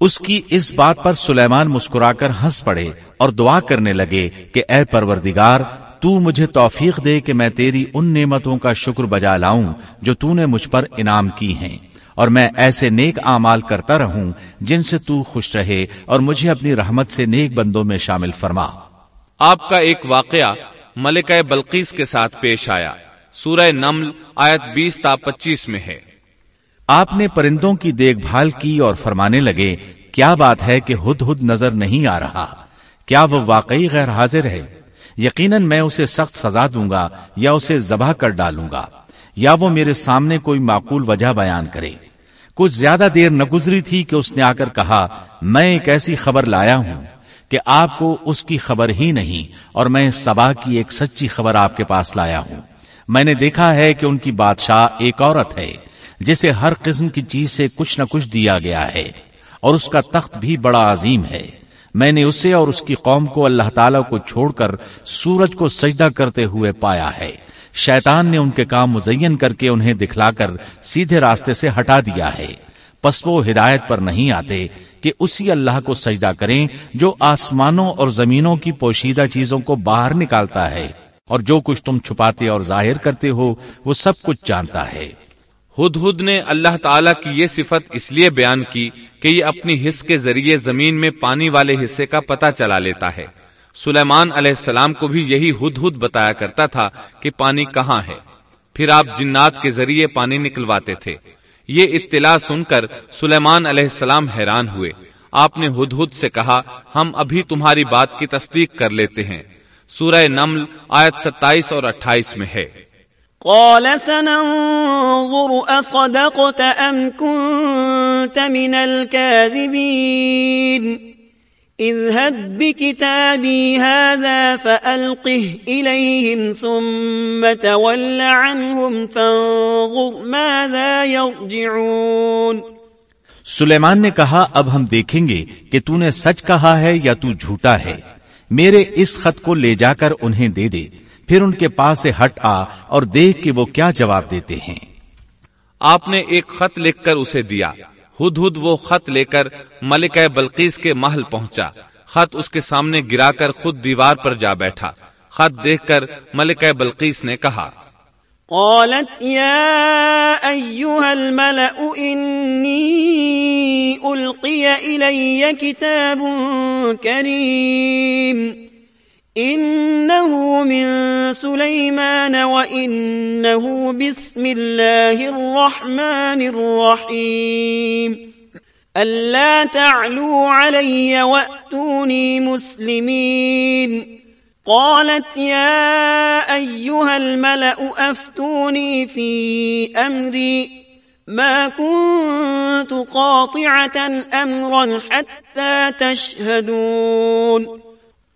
اس کی اس بات پر سلیمان مسکرا کر ہنس پڑے اور دعا کرنے لگے کہ اے پروردگار، تو مجھے توفیق دے کہ میں تیری ان نعمتوں کا شکر بجا لاؤں جو تو نے مجھ پر انعام کی ہیں، اور میں ایسے نیک اعمال کرتا رہوں جن سے تو خوش رہے اور مجھے اپنی رحمت سے نیک بندوں میں شامل فرما۔ آپ کا ایک واقعہ ملکہ بلقیس کے ساتھ پیش آیا۔ سورہ نمل، آیت بیس تا پچیس میں ہے۔ آپ نے پرندوں کی دیکھ بھال کی اور فرمانے لگے، کیا بات ہے کہ ہد ہد نظر نہیں آ رہا؟ کیا وہ واقعی غیر حاضر ہے؟ یقیناً میں اسے سخت سزا دوں گا یا اسے ذبح کر ڈالوں گا، یا وہ میرے سامنے کوئی معقول وجہ بیان کرے۔ کچھ زیادہ دیر نہ گزری تھی کہ اس نے آ کر کہا، میں ایک ایسی خبر لایا ہوں کہ آپ کو اس کی خبر ہی نہیں، اور میں سبا کی ایک سچی خبر آپ کے پاس لایا ہوں۔ میں نے دیکھا ہے کہ ان کی بادشاہ ایک عورت ہے۔ جسے ہر قسم کی چیز سے کچھ نہ کچھ دیا گیا ہے، اور اس کا تخت بھی بڑا عظیم ہے۔ میں نے اسے اور اس کی قوم کو اللہ تعالی کو چھوڑ کر سورج کو سجدہ کرتے ہوئے پایا ہے۔ شیطان نے ان کے کام مزین کر کے انہیں دکھلا کر سیدھے راستے سے ہٹا دیا ہے۔ پس وہ ہدایت پر نہیں آتے کہ اسی اللہ کو سجدہ کریں جو آسمانوں اور زمینوں کی پوشیدہ چیزوں کو باہر نکالتا ہے، اور جو کچھ تم چھپاتے اور ظاہر کرتے ہو، وہ سب کچھ جانتا ہے۔ ہد ہد نے اللہ تعالیٰ کی یہ صفت اس لیے بیان کی کہ یہ اپنی حص کے ذریعے زمین میں پانی والے حصے کا پتہ چلا لیتا ہے۔ سلیمان علیہ السلام کو بھی یہی ہد ہد بتایا کرتا تھا کہ پانی کہاں ہے۔ پھر آپ جنات کے ذریعے پانی نکلواتے تھے۔ یہ اطلاع سن کر سلیمان علیہ السلام حیران ہوئے۔ آپ نے ہد ہد سے کہا، ہم ابھی تمہاری بات کی تصدیق کر لیتے ہیں۔ سورہ نمل آیت ستائیس اور اٹھائیس میں ہے۔ قال سننظر أصدقت أم كنت من الكاذبين اذهب بكتابي هذا فألقه إليهم ثم تول عنهم فانظر ماذا يرجعون سلیمان نے کہا، اب ہم دیکھیں گے کہ تو نے سچ کہا ہے یا تو جھوٹا ہے۔ میرے اس خط کو لے جا کر انہیں دے دے۔ پھر ان کے پاس سے ہٹ آ اور دیکھ کہ وہ کیا جواب دیتے ہیں۔ آپ نے ایک خط لکھ کر اسے دیا۔ ہد ہد وہ خط لے کر ملکہ بلقیس کے محل پہنچا۔ خط اس کے سامنے گرا کر خود دیوار پر جا بیٹھا۔ خط دیکھ کر ملکہ بلقیس نے کہا قالت يا أيها الملأ إني ألقي إلي كتاب كريم إنه من سليمان وإنه بسم الله الرحمن الرحيم. ألا تعلوا علي وأتوني مسلمين. قالت يا أيها الملأ أفتوني في أمري. ما كنت قاطعة أمرا حتى تشهدون.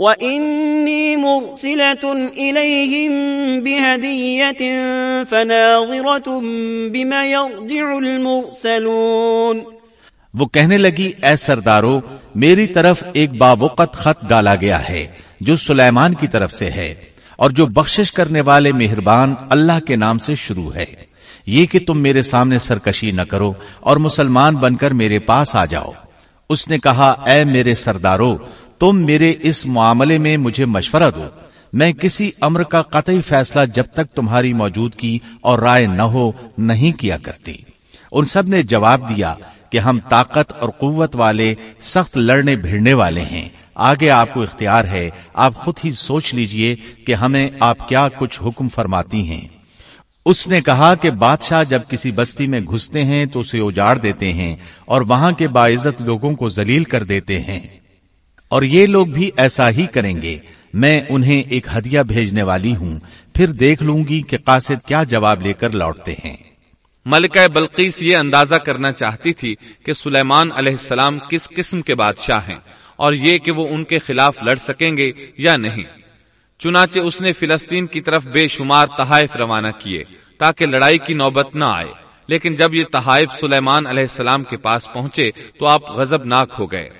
وإني مرسلة إليهم بهدية فناظرة بما يرجع المرسلون وہ کہنے لگی، اے سردارو، میری طرف ایک باوقت خط ڈالا گیا ہے، جو سلیمان کی طرف سے ہے، اور جو بخشش کرنے والے مہربان اللہ کے نام سے شروع ہے۔ یہ کہ تم میرے سامنے سرکشی نہ کرو اور مسلمان بن کر میرے پاس آ جاؤ۔ اس نے کہا، اے میرے سردارو تم میرے اس معاملے میں مجھے مشورہ دو۔ میں کسی امر کا قطعی فیصلہ جب تک تمہاری موجودگی اور رائے نہ ہو، نہیں کیا کرتی۔ ان سب نے جواب دیا کہ ہم طاقت اور قوت والے، سخت لڑنے، بھیڑنے والے ہیں۔ آگے آپ کو اختیار ہے، آپ خود ہی سوچ لیجیے کہ ہمیں آپ کیا کچھ حکم فرماتی ہیں۔ اس نے کہا کہ بادشاہ جب کسی بستی میں گھستے ہیں تو اسے اجاڑ دیتے ہیں اور وہاں کے باعزت لوگوں کو ذلیل کر دیتے ہیں۔ اور یہ لوگ بھی ایسا ہی کریں گے۔ میں انہیں ایک ہدیہ بھیجنے والی ہوں۔ پھر دیکھ لوں گی کہ قاصد کیا جواب لے کر لوٹتے ہیں۔ ملکہ بلقیس یہ اندازہ کرنا چاہتی تھی کہ سلیمان علیہ السلام کس قسم کے بادشاہ ہیں اور یہ کہ وہ ان کے خلاف لڑ سکیں گے یا نہیں۔ چنانچہ اس نے فلسطین کی طرف بے شمار تحائف روانہ کیے تاکہ لڑائی کی نوبت نہ آئے۔ لیکن جب یہ تحائف سلیمان علیہ السلام کے پاس پہنچے تو آپ غزب ناک ہو گئے۔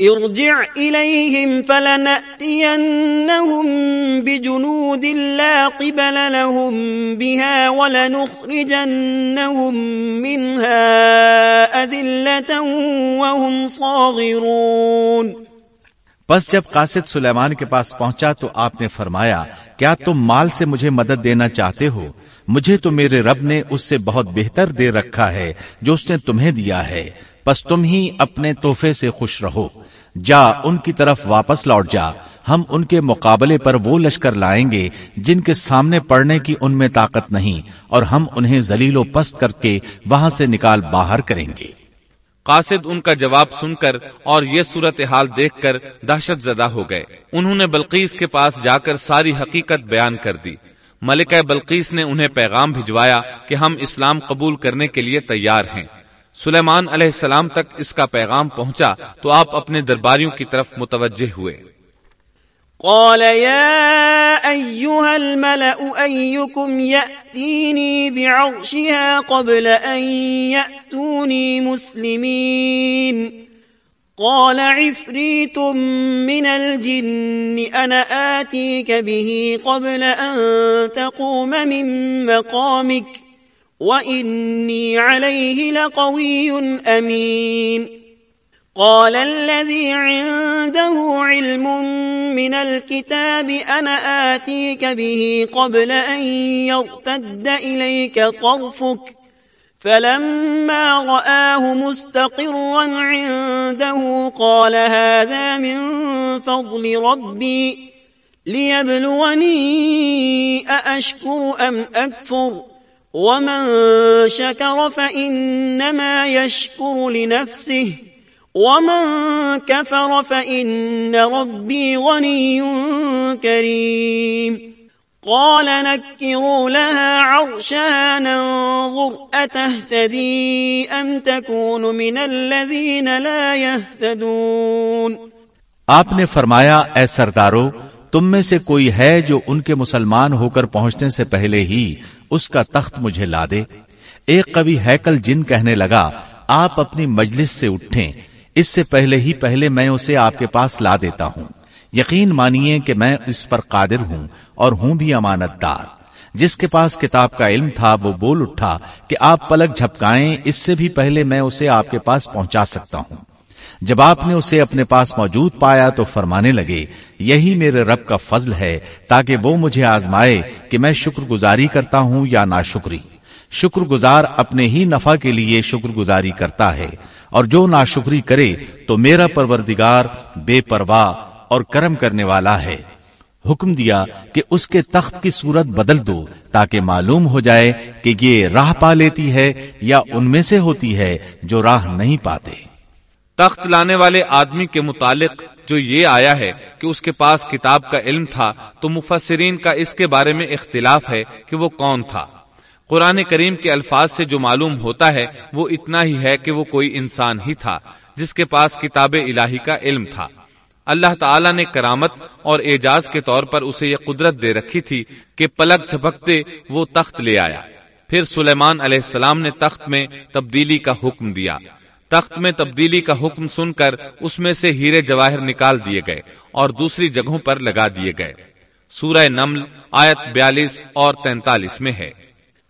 ارجع إليهم فلنأتينهم بجنود لا قبل لهم بها ولنخرجنهم منها أذلة وهم صاغرون. پس جب قاسد سلیمان کے پاس پہنچا تو آپ نے فرمایا، کیا تم مال سے مجھے مدد دینا چاہتے ہو؟ مجھے تو میرے رب نے اس سے بہت بہتر دے رکھا ہے جو اس نے تمہیں دیا ہے۔ پس تم ہی اپنے تحفے سے خوش رہو۔ جا ان کی طرف واپس لوٹ جا۔ ہم ان کے مقابلے پر وہ لشکر لائیں گے جن کے سامنے پڑنے کی ان میں طاقت نہیں، اور ہم انہیں زلیل و پست کر کے وہاں سے نکال باہر کریں گے۔ قاصد ان کا جواب سن کر اور یہ صورتحال دیکھ کر دہشت زدہ ہو گئے۔ انہوں نے بلقیس کے پاس جا کر ساری حقیقت بیان کر دی۔ ملکہ بلقیس نے انہیں پیغام بھجوایا کہ ہم اسلام قبول کرنے کے لیے تیار ہیں۔ سلیمان علیہ السلام تک اس کا پیغام پہنچا تو آپ اپنے درباریوں کی طرف متوجہ ہوئے۔ قال يا أيها الملأ أيكم يأتيني بعرشها قبل أن يأتوني مسلمين؟ قال عفريت من الجن، أنا آتيك به قبل أن تقوم من مقامك. وإني عليه لقوي أمين. قال الذي عنده علم من الكتاب أنا آتيك به قبل أن يرتد إليك طرفك. فلما رآه مستقرا عنده قال هذا من فضل ربي. ليبلوني أأشكر أم أكفر. ومن شكر فإنما يشكر لنفسه ومن كفر فإن ربي غني كريم قال نكروا لها عرشها ننظر أتهتدي أم تكون من الذين لا يهتدون آپ نے فرمایا، اے سردارو، تم میں سے کوئی ہے جو ان کے مسلمان ہو کر پہنچنے سے پہلے ہی اس کا تخت مجھے لا دے ایک کبھی ہیکل جن کہنے لگا، آپ اپنی مجلس سے اٹھیں۔ اس سے پہلے ہی پہلے میں اسے آپ کے پاس لا دیتا ہوں۔ یقین مانیے کہ میں اس پر قادر ہوں اور ہوں بھی امانت دار جس کے پاس کتاب کا علم تھا، وہ بول اٹھا کہ آپ پلک جھپکائیں، اس سے بھی پہلے میں اسے آپ کے پاس پہنچا سکتا ہوں۔ جب آپ نے اسے اپنے پاس موجود پایا تو فرمانے لگے، یہی میرے رب کا فضل ہے، تاکہ وہ مجھے آزمائے کہ میں شکر گزاری کرتا ہوں یا نا شکری شکر گزار اپنے ہی نفع کے لیے شکر گزاری کرتا ہے، اور جو ناشکری کرے تو میرا پروردگار بے پرواہ اور کرم کرنے والا ہے۔ حکم دیا کہ اس کے تخت کی صورت بدل دو، تاکہ معلوم ہو جائے کہ یہ راہ پا لیتی ہے یا ان میں سے ہوتی ہے جو راہ نہیں پاتے۔ تخت لانے والے آدمی کے متعلق جو یہ آیا ہے کہ اس کے پاس کتاب کا علم تھا، تو مفسرین کا اس کے بارے میں اختلاف ہے کہ وہ کون تھا۔ قرآن کریم کے الفاظ سے جو معلوم ہوتا ہے، وہ اتنا ہی ہے کہ وہ کوئی انسان ہی تھا، جس کے پاس کتاب الہی کا علم تھا۔ اللہ تعالیٰ نے کرامت اور اعجاز کے طور پر اسے یہ قدرت دے رکھی تھی کہ پلک جھپکتے وہ تخت لے آیا۔ پھر سلیمان علیہ السلام نے تخت میں تبدیلی کا حکم دیا۔ تخت میں تبدیلی کا حکم سن کر اس میں سے ہیرے جواہر نکال دیے گئے اور دوسری جگہوں پر لگا دیے گئے۔ سورہ نمل آیت بیالیس اور تینتالیس میں ہے۔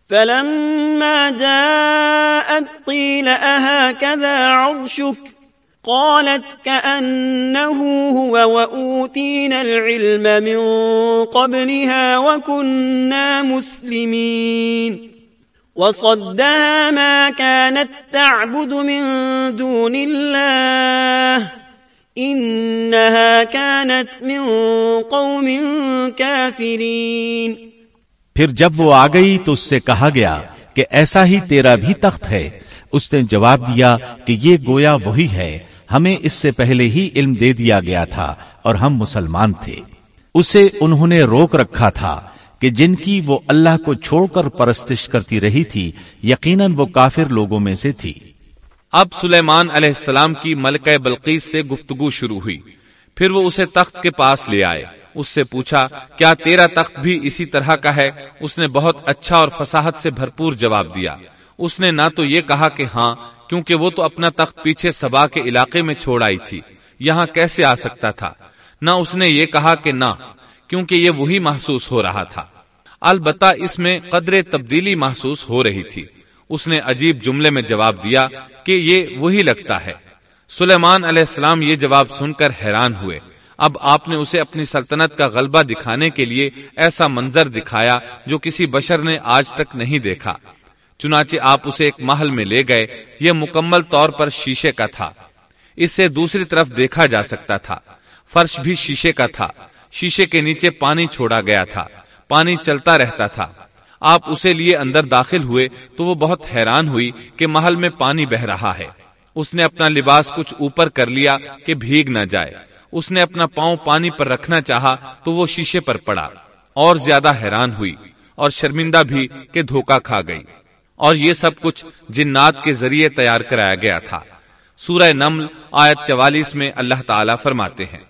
فلما جاءت قيل أهكذا عرشك؟ قالت كأنه هو وأوتينا العلم من قبلها وكنا مسلمين۔ وصدها ما كانت تعبد من دون الله. إنها كانت من قوم كافرين. پھر جب وہ آ گئی تو اس سے کہا گیا کہ ایسا ہی تیرا بھی تخت ہے۔ اس نے جواب دیا کہ یہ گویا وہی ہے۔ ہمیں اس سے پہلے ہی علم دے دیا گیا تھا اور ہم مسلمان تھے۔ اسے انہوں نے روک رکھا تھا۔ کہ جن کی وہ اللہ کو چھوڑ کر پرستش کرتی رہی تھی، یقیناً وہ کافر لوگوں میں سے تھی۔ اب سلیمان علیہ السلام کی ملکہ بلقیس سے گفتگو شروع ہوئی۔ پھر وہ اسے تخت کے پاس لے آئے۔ اس سے پوچھا، کیا تیرا تخت بھی اسی طرح کا ہے؟ اس نے بہت اچھا اور فساحت سے بھرپور جواب دیا۔ اس نے نہ تو یہ کہا کہ ہاں کیونکہ وہ تو اپنا تخت پیچھے سبا کے علاقے میں چھوڑ آئی تھی۔ یہاں کیسے آ سکتا تھا؟ نہ اس نے یہ کہا کہ نہ۔ کیونکہ یہ وہی محسوس ہو رہا تھا۔ البتہ اس میں قدر تبدیلی محسوس ہو رہی تھی۔ اس نے عجیب جملے میں جواب دیا کہ یہ وہی لگتا ہے۔ سلیمان علیہ السلام یہ جواب سن کر حیران ہوئے۔ اب آپ نے اسے اپنی سلطنت کا غلبہ دکھانے کے لیے ایسا منظر دکھایا جو کسی بشر نے آج تک نہیں دیکھا۔ چنانچہ آپ اسے ایک محل میں لے گئے۔ یہ مکمل طور پر شیشے کا تھا۔ اس سے دوسری طرف دیکھا جا سکتا تھا۔ فرش بھی شیشے کا تھا۔ شیشے کے نیچے پانی چھوڑا گیا تھا، پانی چلتا رہتا تھا۔ آپ اسے لیے اندر داخل ہوئے تو وہ بہت حیران ہوئی کہ محل میں پانی بہ رہا ہے۔ اس نے اپنا لباس کچھ اوپر کر لیا کہ بھیگ نہ جائے۔ اس نے اپنا پاؤں پانی پر رکھنا چاہا تو وہ شیشے پر پڑا۔ اور زیادہ حیران ہوئی اور شرمندہ بھی کہ دھوکا کھا گئی۔ اور یہ سب کچھ جنات کے ذریعے تیار کرایا گیا تھا۔ سورہ نمل، آیت چوالیس میں اللہ تعالیٰ فرماتے ہیں۔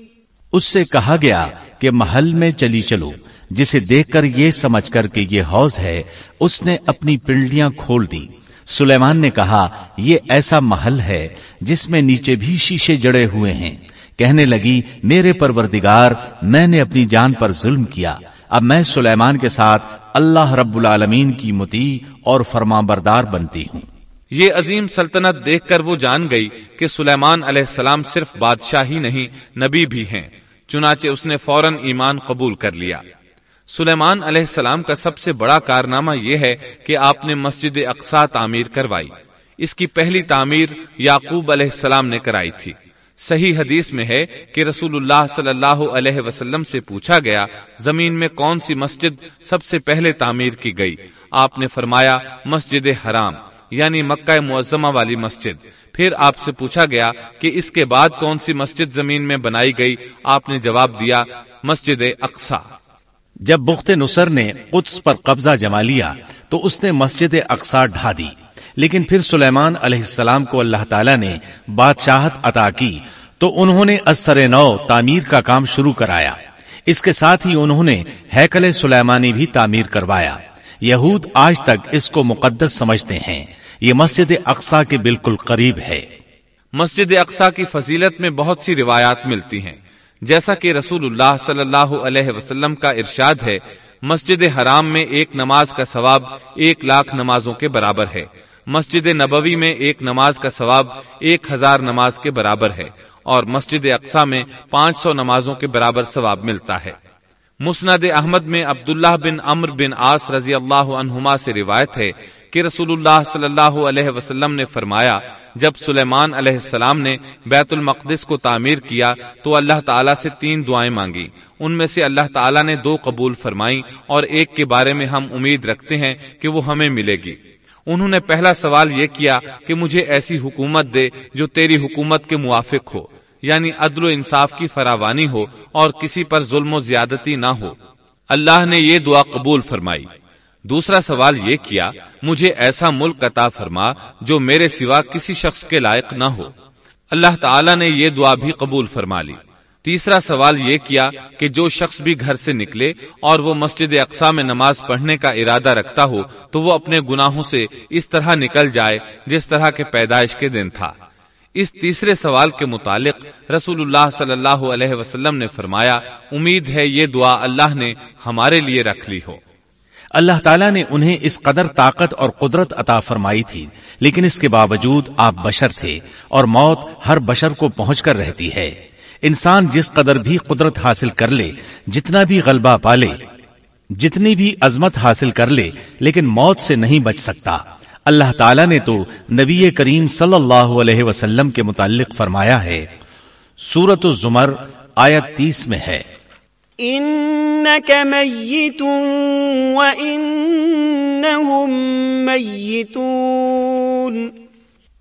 اس سے کہا گیا کہ محل میں چلی چلو، جسے دیکھ کر یہ سمجھ کر کہ یہ حوض ہے، اس نے اپنی پنڈلیاں کھول دی سلیمان نے کہا، یہ ایسا محل ہے جس میں نیچے بھی شیشے جڑے ہوئے ہیں۔ کہنے لگی، میرے پروردگار، میں نے اپنی جان پر ظلم کیا۔ اب میں سلیمان کے ساتھ اللہ رب العالمین کی متی اور فرما بردار بنتی ہوں۔ یہ عظیم سلطنت دیکھ کر وہ جان گئی کہ سلیمان علیہ السلام صرف بادشاہ ہی نہیں، نبی بھی ہیں۔ چنانچہ اس نے فوراً ایمان قبول کر لیا۔ سلیمان علیہ السلام کا سب سے بڑا کارنامہ یہ ہے کہ آپ نے مسجد اقسا تعمیر کروائی۔ اس کی پہلی تعمیر یعقوب علیہ السلام نے کرائی تھی۔ صحیح حدیث میں ہے کہ رسول اللہ صلی اللہ علیہ وسلم سے پوچھا گیا، زمین میں کون سی مسجد سب سے پہلے تعمیر کی گئی؟ آپ نے فرمایا، مسجد حرام۔ یعنی مکہ معظمہ والی مسجد۔ پھر آپ سے پوچھا گیا کہ اس کے بعد کون سی مسجد زمین میں بنائی گئی؟ آپ نے جواب دیا، مسجد اقسا جب بخت نصر نے قدس پر قبضہ جما لیا، تو اس نے مسجد اقسا ڈھا دی۔ لیکن پھر سلیمان علیہ السلام کو اللہ تعالیٰ نے بادشاہت عطا کی، تو انہوں نے اثر نو تعمیر کا کام شروع کرایا۔ اس کے ساتھ ہی انہوں نے ہیکل سلیمانی بھی تعمیر کروایا۔ یہود آج تک اس کو مقدس سمجھتے ہیں۔ یہ مسجد اقسا کے بالکل قریب ہے۔ مسجد اقسا کی فضیلت میں بہت سی روایات ملتی ہیں۔ جیسا کہ رسول اللہ صلی اللہ علیہ وسلم کا ارشاد ہے، مسجد حرام میں ایک نماز کا ثواب ایک لاکھ نمازوں کے برابر ہے۔ مسجد نبوی میں ایک نماز کا ثواب ایک ہزار نماز کے برابر ہے اور مسجد اقسا میں پانچ سو نمازوں کے برابر ثواب ملتا ہے۔ مسند احمد میں عبداللہ بن امر بن آس رضی اللہ عنہما سے روایت ہے کہ رسول اللہ صلی اللہ علیہ وسلم نے فرمایا، جب سلیمان علیہ السلام نے بیت المقدس کو تعمیر کیا تو اللہ تعالیٰ سے تین دعائیں مانگی ان میں سے اللہ تعالیٰ نے دو قبول فرمائی اور ایک کے بارے میں ہم امید رکھتے ہیں کہ وہ ہمیں ملے گی۔ انہوں نے پہلا سوال یہ کیا کہ مجھے ایسی حکومت دے جو تیری حکومت کے موافق ہو۔ یعنی عدل و انصاف کی فراوانی ہو اور کسی پر ظلم و زیادتی نہ ہو۔ اللہ نے یہ دعا قبول فرمائی۔ دوسرا سوال یہ کیا، مجھے ایسا ملک عطا فرما جو میرے سوا کسی شخص کے لائق نہ ہو۔ اللہ تعالیٰ نے یہ دعا بھی قبول فرما لی۔ تیسرا سوال یہ کیا کہ جو شخص بھی گھر سے نکلے اور وہ مسجد اقسا میں نماز پڑھنے کا ارادہ رکھتا ہو تو وہ اپنے گناہوں سے اس طرح نکل جائے جس طرح کے پیدائش کے دن تھا۔ اس تیسرے سوال کے متعلق رسول اللہ صلی اللہ علیہ وسلم نے فرمایا، امید ہے یہ دعا اللہ نے ہمارے لیے رکھ لی ہو۔ اللہ تعالیٰ نے انہیں اس قدر طاقت اور قدرت عطا فرمائی تھی، لیکن اس کے باوجود آپ بشر تھے اور موت ہر بشر کو پہنچ کر رہتی ہے۔ انسان جس قدر بھی قدرت حاصل کر لے، جتنا بھی غلبہ پالے، جتنی بھی عظمت حاصل کر لے، لیکن موت سے نہیں بچ سکتا۔ اللہ تعالیٰ نے تو نبی کریم صلی اللہ علیہ وسلم کے متعلق فرمایا ہے۔ سورت الزمر آیت تیس میں ہے۔ انك ميت وانهم ميتون۔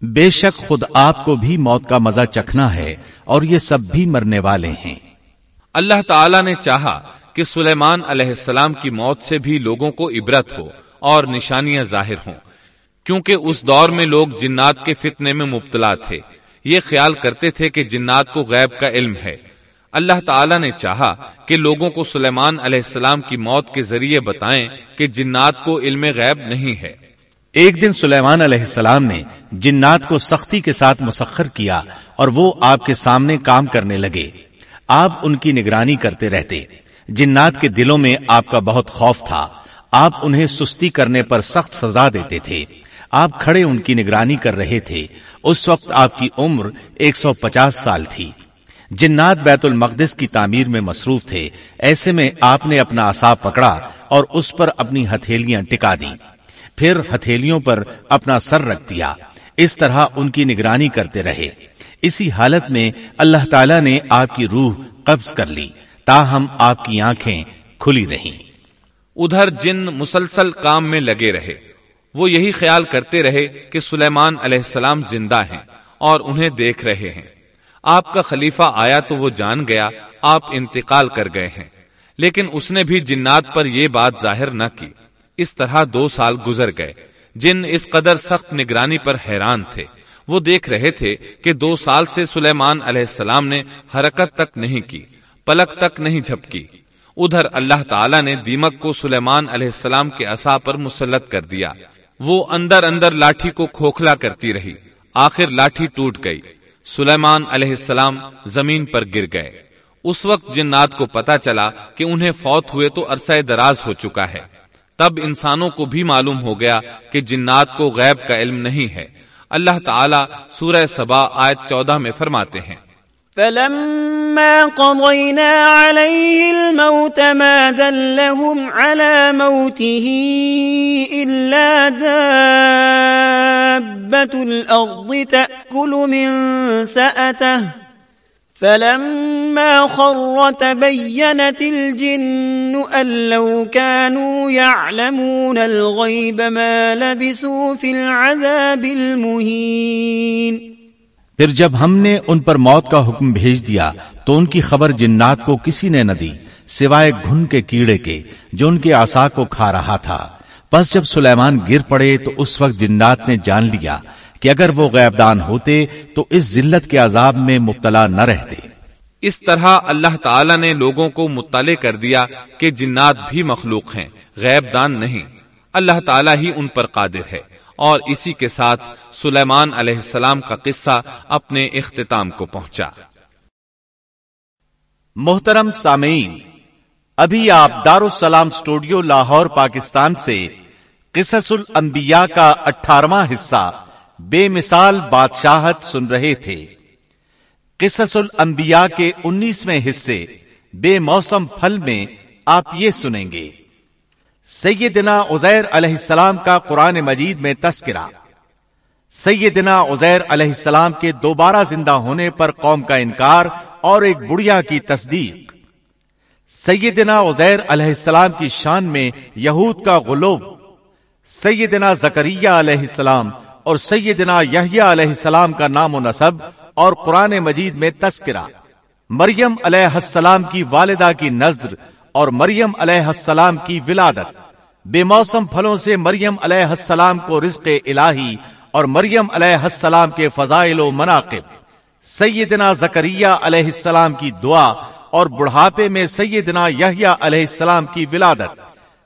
بے شک خود آپ کو بھی موت کا مزہ چکھنا ہے اور یہ سب بھی مرنے والے ہیں۔ اللہ تعالی نے چاہا کہ سلیمان علیہ السلام کی موت سے بھی لوگوں کو عبرت ہو اور نشانیاں ظاہر ہوں۔ کیونکہ اس دور میں لوگ جنات کے فتنے میں مبتلا تھے۔ یہ خیال کرتے تھے کہ جنات کو غیب کا علم ہے۔ اللہ تعالیٰ نے چاہا کہ لوگوں کو سلیمان علیہ السلام کی موت کے ذریعے بتائیں کہ جنات کو علم غیب نہیں ہے۔ ایک دن سلیمان علیہ السلام نے جنات کو سختی کے ساتھ مسخر کیا اور وہ آپ کے سامنے کام کرنے لگے۔ آپ ان کی نگرانی کرتے رہتے۔ جنات کے دلوں میں آپ کا بہت خوف تھا۔ آپ انہیں سستی کرنے پر سخت سزا دیتے تھے۔ آپ کھڑے ان کی نگرانی کر رہے تھے۔ اس وقت آپ کی عمر ایک سو پچاس سال تھی۔ جنات بیت المقدس کی تعمیر میں مصروف تھے۔ ایسے میں آپ نے اپنا اصا پکڑا اور اس پر اپنی ہتھیلیاں ٹکا دی پھر ہتھیلیوں پر اپنا سر رکھ دیا۔ اس طرح ان کی نگرانی کرتے رہے۔ اسی حالت میں اللہ تعالی نے آپ کی روح قبض کر لی۔ تاہم آپ کی آنکھیں کھلی رہیں۔ ادھر جن مسلسل کام میں لگے رہے۔ وہ یہی خیال کرتے رہے کہ سلیمان علیہ السلام زندہ ہیں اور انہیں دیکھ رہے ہیں۔ آپ کا خلیفہ آیا تو وہ جان گیا، آپ انتقال کر گئے ہیں۔ لیکن اس نے بھی جنات پر یہ بات ظاہر نہ کی۔ اس طرح دو سال گزر گئے۔ جن اس قدر سخت نگرانی پر حیران تھے، وہ دیکھ رہے تھے کہ دو سال سے سلیمان علیہ السلام نے حرکت تک نہیں کی، پلک تک نہیں جھپکی۔ ادھر اللہ تعالی نے دیمک کو سلیمان علیہ السلام کے اصا پر مسلط کر دیا۔ وہ اندر اندر لاٹھی کو کھوکھلا کرتی رہی۔ آخر لاٹھی ٹوٹ گئی۔ سلیمان علیہ السلام زمین پر گر گئے۔ اس وقت جنات کو پتا چلا کہ انہیں فوت ہوئے تو عرصہ دراز ہو چکا ہے۔ تب انسانوں کو بھی معلوم ہو گیا کہ جنات کو غیب کا علم نہیں ہے۔ اللہ تعالیٰ سورہ سبا آیت چودہ میں فرماتے ہیں۔ فلما قضينا عليه الموت ما دلهم على موته إلا دابة الأرض تأكل من سأته. فلما خر تبينت الجن أن لو كانوا يعلمون الغيب ما لبسوا في العذاب المهين. پھر جب ہم نے ان پر موت کا حکم بھیج دیا، تو ان کی خبر جنات کو کسی نے نہ دی، سوائے گھن کے کیڑے کے، جو ان کے آسا کو کھا رہا تھا۔ بس جب سلیمان گر پڑے، تو اس وقت جنات نے جان لیا کہ اگر وہ غیبدان ہوتے، تو اس ذلت کے عذاب میں مبتلا نہ رہتے۔ اس طرح اللہ تعالی نے لوگوں کو مطلع کر دیا کہ جنات بھی مخلوق ہیں غیب دان نہیں۔ اللہ تعالیٰ ہی ان پر قادر ہے۔ اور اسی کے ساتھ سلیمان علیہ السلام کا قصہ اپنے اختتام کو پہنچا۔ محترم سامعین، ابھی آپ دارالسلام اسٹوڈیو لاہور، پاکستان سے قصص الانبیاء کا اٹھارواں حصہ بے مثال بادشاہت سن رہے تھے۔ قصص الانبیاء کے انیسویں حصے بے موسم پھل میں آپ یہ سنیں گے۔ سیدنا عزیر علیہ السلام کا قرآن مجید میں تذکرہ۔ سیدنا عزیر علیہ السلام کے دوبارہ زندہ ہونے پر قوم کا انکار اور ایک بڑیا کی تصدیق۔ سیدنا عزیر علیہ السلام کی شان میں یہود کا غلوب۔ سیدنا زکریہ علیہ السلام اور سیدنا یحییٰ علیہ السلام کا نام و نصب اور قرآن مجید میں تذکرہ۔ مریم علیہ السلام کی والدہ کی نظر اور مریم علیہ السلام کی ولادت۔ بے موسم پھلوں سے مریم علیہ السلام کو رزق الہی اور مریم علیہ السلام کے فضائل و مناقب۔ سیدنا زکریہ علیہ السلام کی دعا اور بڑھاپے میں سیدنا یحییٰ علیہ السلام کی ولادت۔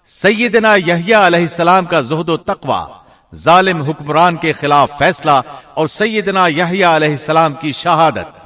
سیدنا یحییٰ علیہ السلام کا زہد و تقوی۔ ظالم حکمران کے خلاف فیصلہ اور سیدنا یحییٰ علیہ السلام کی شہادت۔